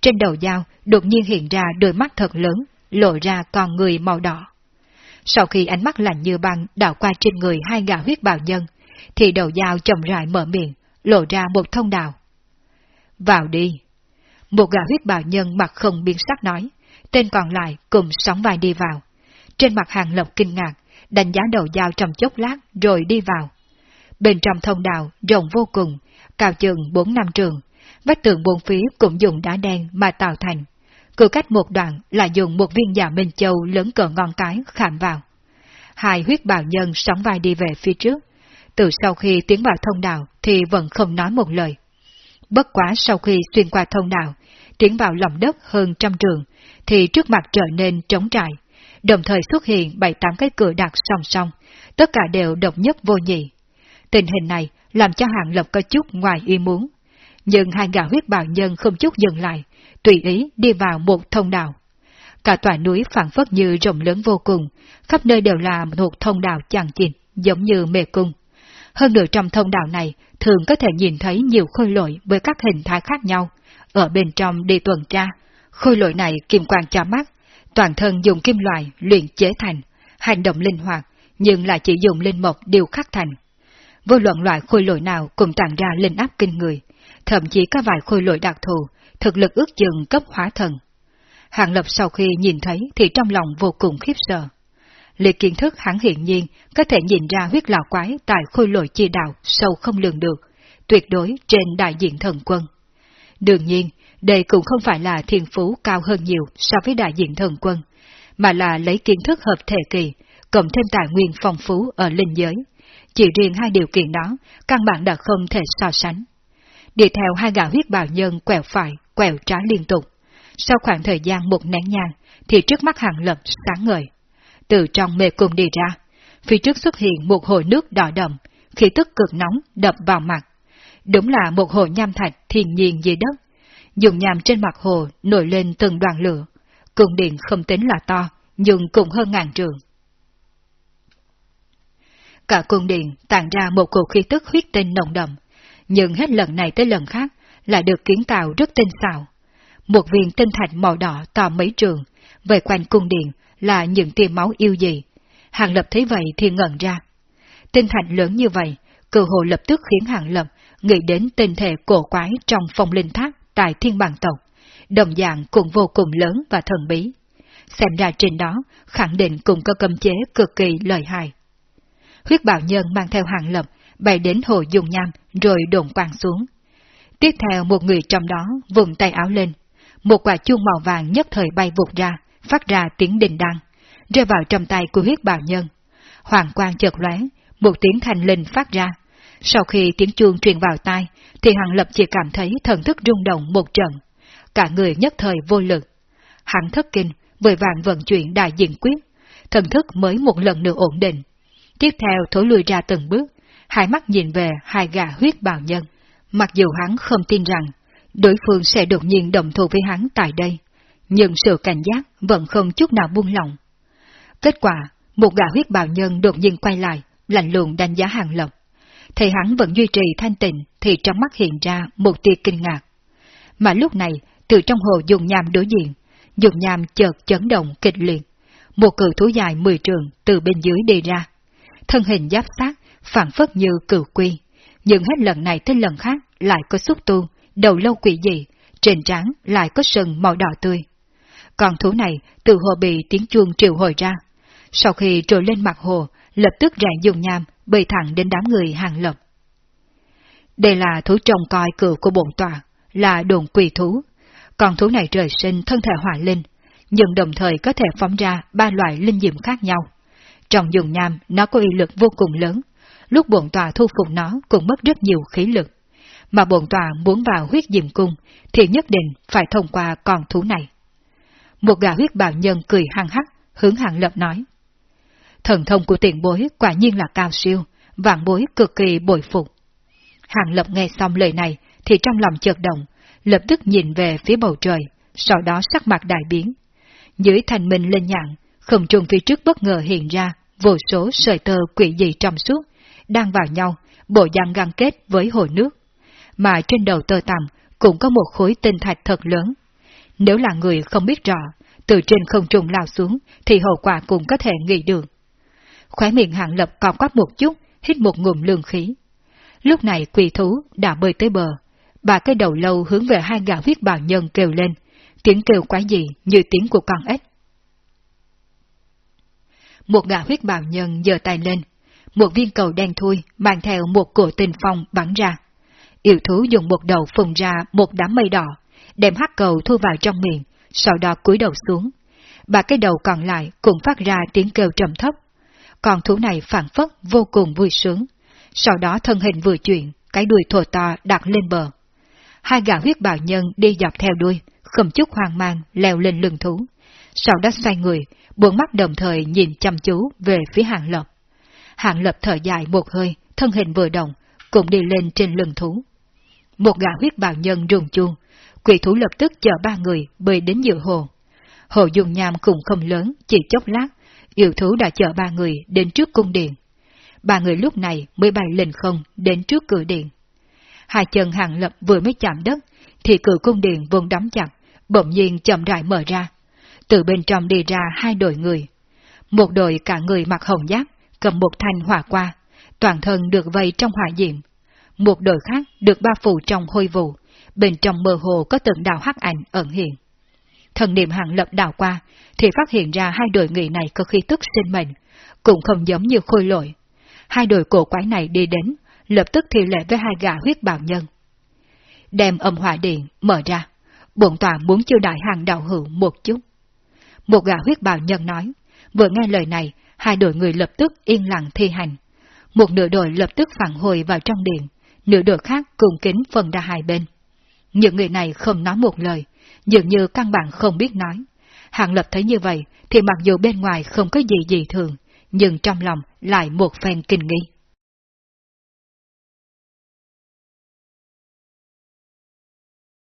Trên đầu dao đột nhiên hiện ra đôi mắt thật lớn, lộ ra con người màu đỏ. Sau khi ánh mắt lạnh như băng đảo qua trên người hai gã huyết bào nhân, thì đầu dao chậm rãi mở miệng, lộ ra một thông đạo. Vào đi. Một gã huyết bào nhân mặt không biến sắc nói, tên còn lại cùng sóng vai đi vào. Trên mặt hàng lộc kinh ngạc, đánh giá đầu dao trong chốc lát rồi đi vào. Bên trong thông đạo rộng vô cùng, cao chừng bốn năm trường, vách tường bốn phía cũng dùng đá đen mà tạo thành. Cứ cách một đoạn là dùng một viên giả Minh Châu lớn cỡ ngón cái khảm vào. Hai huyết bào nhân sóng vai đi về phía trước. Từ sau khi tiến vào thông đạo thì vẫn không nói một lời. Bất quá sau khi xuyên qua thông đạo, tiến vào lòng đất hơn trăm trường, thì trước mặt trở nên trống trải, đồng thời xuất hiện bảy tám cái cửa đặt song song, tất cả đều độc nhất vô nhị. Tình hình này làm cho Hàng Lập có chút ngoài ý muốn. Nhưng hai gã huyết bào nhân không chút dừng lại, tùy ý đi vào một thông đạo. Cả tòa núi phản phất như rộng lớn vô cùng, khắp nơi đều là một thông đạo chẳng chịt, giống như mê cung. Hơn nữa trong thông đạo này, thường có thể nhìn thấy nhiều khôi lội với các hình thái khác nhau, ở bên trong đi tuần tra. Khôi lội này kim quang cho mắt, toàn thân dùng kim loại luyện chế thành, hành động linh hoạt, nhưng lại chỉ dùng linh mộc điều khắc thành. Vô luận loại khôi lội nào cũng tàn ra linh áp kinh người, thậm chí có vài khôi lội đặc thù, thực lực ước chừng cấp hóa thần. Hàng Lập sau khi nhìn thấy thì trong lòng vô cùng khiếp sợ. Liệt kiến thức hắn hiện nhiên có thể nhìn ra huyết lão quái tại khôi lội chi đạo sâu không lường được, tuyệt đối trên đại diện thần quân. Đương nhiên, đây cũng không phải là thiên phú cao hơn nhiều so với đại diện thần quân, mà là lấy kiến thức hợp thể kỳ, cộng thêm tài nguyên phong phú ở linh giới. Chỉ riêng hai điều kiện đó, căn bản đã không thể so sánh. Đi theo hai gã huyết bào nhân quẹo phải, quẹo trái liên tục. sau khoảng thời gian một nén nhang, thì trước mắt hàng lập sáng ngời. Từ trong mê cung đi ra, phía trước xuất hiện một hồ nước đỏ đậm, khí tức cực nóng đập vào mặt. Đúng là một hồ nham thạch thiên nhiên dưới đất. Dùng nhàm trên mặt hồ nổi lên từng đoàn lửa. Cung điện không tính là to, nhưng cũng hơn ngàn trường. Cả cung điện tàn ra một cuộc khí tức huyết tinh nồng đậm, nhưng hết lần này tới lần khác lại được kiến tạo rất tinh xảo. Một viên tinh thạch màu đỏ to mấy trường, về quanh cung điện là những tia máu yêu dị. Hàng Lập thấy vậy thì ngẩn ra. Tinh thạch lớn như vậy, cơ hồ lập tức khiến Hàng Lập nghĩ đến tinh thể cổ quái trong phong linh thác tại thiên bằng tộc, đồng dạng cũng vô cùng lớn và thần bí. Xem ra trên đó, khẳng định cũng có cấm chế cực kỳ lợi hại. Huyết bảo nhân mang theo Hàng Lập, bay đến hồ dùng nham rồi đồn quang xuống. Tiếp theo một người trong đó vùng tay áo lên, một quả chuông màu vàng nhất thời bay vụt ra, phát ra tiếng đình đăng, rơi vào trong tay của huyết bào nhân. Hoàng quang chợt lóe, một tiếng thanh linh phát ra. Sau khi tiếng chuông truyền vào tai, thì Hàng Lập chỉ cảm thấy thần thức rung động một trận. Cả người nhất thời vô lực. Hắn thất kinh, vội vàng vận chuyển đại diện quyết, thần thức mới một lần nữa ổn định. Tiếp theo thối lùi ra từng bước, hai mắt nhìn về hai gà huyết bào nhân. Mặc dù hắn không tin rằng đối phương sẽ đột nhiên đồng thủ với hắn tại đây, nhưng sự cảnh giác vẫn không chút nào buông lỏng. Kết quả, một gã huyết bào nhân đột nhiên quay lại, lạnh lùng đánh giá hàng lập thì hắn vẫn duy trì thanh tịnh thì trong mắt hiện ra một tia kinh ngạc. Mà lúc này, từ trong hồ dùng nham đối diện, dùng nham chợt chấn động kịch liệt. Một cự thú dài mười trường từ bên dưới đi ra. Thân hình giáp sát, phản phất như cửu quy. Nhưng hết lần này tới lần khác lại có xúc tu, đầu lâu quỷ dị, trên trán lại có sừng màu đỏ tươi. Còn thú này từ hồ bị tiếng chuông triệu hồi ra. Sau khi trồi lên mặt hồ, lập tức rạng dùng nham, bơi thẳng đến đám người hàng lập. Đây là thú trông coi cựu của bổn tòa, là đồn quỷ thú. Còn thú này trời sinh thân thể hỏa linh, nhưng đồng thời có thể phóng ra ba loại linh diệm khác nhau. Trong dùng nham, nó có uy lực vô cùng lớn. Lúc bổn tòa thu phục nó cũng mất rất nhiều khí lực. Mà bổn tòa muốn vào huyết diệm cung, thì nhất định phải thông qua con thú này. Một gã huyết bào nhân cười hăng hắc, hướng hàng lập nói. Thần thông của tiền bối quả nhiên là cao siêu, vạn bối cực kỳ bội phục. Hàng lập nghe xong lời này thì trong lòng chợt động, lập tức nhìn về phía bầu trời, sau đó sắc mặt đại biến. Dưới thành minh lên nhạn, không trung phía trước bất ngờ hiện ra vô số sợi tơ quỷ dị trong suốt, đang vào nhau, bộ dạng găng kết với hồ nước. Mà trên đầu tơ tằm cũng có một khối tinh thạch thật lớn. Nếu là người không biết rõ, từ trên không trung lao xuống thì hậu quả cũng có thể nghĩ được. Khóe miệng hạng lập còn quát một chút, hít một ngụm lương khí. Lúc này quỷ thú đã bơi tới bờ, bà cái đầu lâu hướng về hai gã huyết bào nhân kêu lên, tiếng kêu quái dị như tiếng của con ếch. Một gã huyết bào nhân giơ tay lên, một viên cầu đen thui mang theo một cổ tình phong bắn ra. Yêu thú dùng một đầu phùng ra một đám mây đỏ, đem hắc cầu thu vào trong miệng, sau đó cúi đầu xuống. bà cái đầu còn lại cũng phát ra tiếng kêu trầm thấp. Còn thú này phản phất vô cùng vui sướng. Sau đó thân hình vừa chuyển, cái đuôi thổ to đặt lên bờ. Hai gã huyết bào nhân đi dọc theo đuôi, không chút hoang mang leo lên lưng thú. Sau đó xoay người, buồn mắt đồng thời nhìn chăm chú về phía hạng lập. hạng lập thở dài một hơi, thân hình vừa động, cũng đi lên trên lưng thú. Một gã huyết bào nhân rùng chuông, quỷ thú lập tức chở ba người bơi đến giữa hồ. Hồ dùng nham cũng không lớn, chỉ chốc lát, yêu thú đã chở ba người đến trước cung điện. Ba người lúc này mới bay lên không đến trước cửa điện. Hai chân hàng lập vừa mới chạm đất, thì cửa cung điện vốn đóng chặt, bỗng nhiên chậm rãi mở ra. Từ bên trong đi ra hai đội người. Một đội cả người mặc hồng giáp, cầm một thanh hỏa qua, toàn thân được vây trong hỏa diệm. Một đội khác được ba phủ trong hôi vụ, bên trong mơ hồ có từng đạo hắc ảnh ẩn hiện. Thần niệm hàng lập đảo qua, thì phát hiện ra hai đội người này có khí tức sinh mệnh, cũng không giống như khôi lội. Hai đội cổ quái này đi đến, lập tức thi lệ với hai gã huyết bào nhân. Đem âm hỏa điện mở ra, bổn tòa muốn chiêu đại hàng đạo hữu một chút. Một gã huyết bào nhân nói, vừa nghe lời này, hai đội người lập tức yên lặng thi hành. Một nửa đội lập tức phản hồi vào trong điện, nửa đội khác cùng kính phân ra hai bên. Những người này không nói một lời, dường như căn bản không biết nói. Hàng Lập thấy như vậy thì mặc dù bên ngoài không có gì gì thường, nhưng trong lòng lại một phen kinh nghi.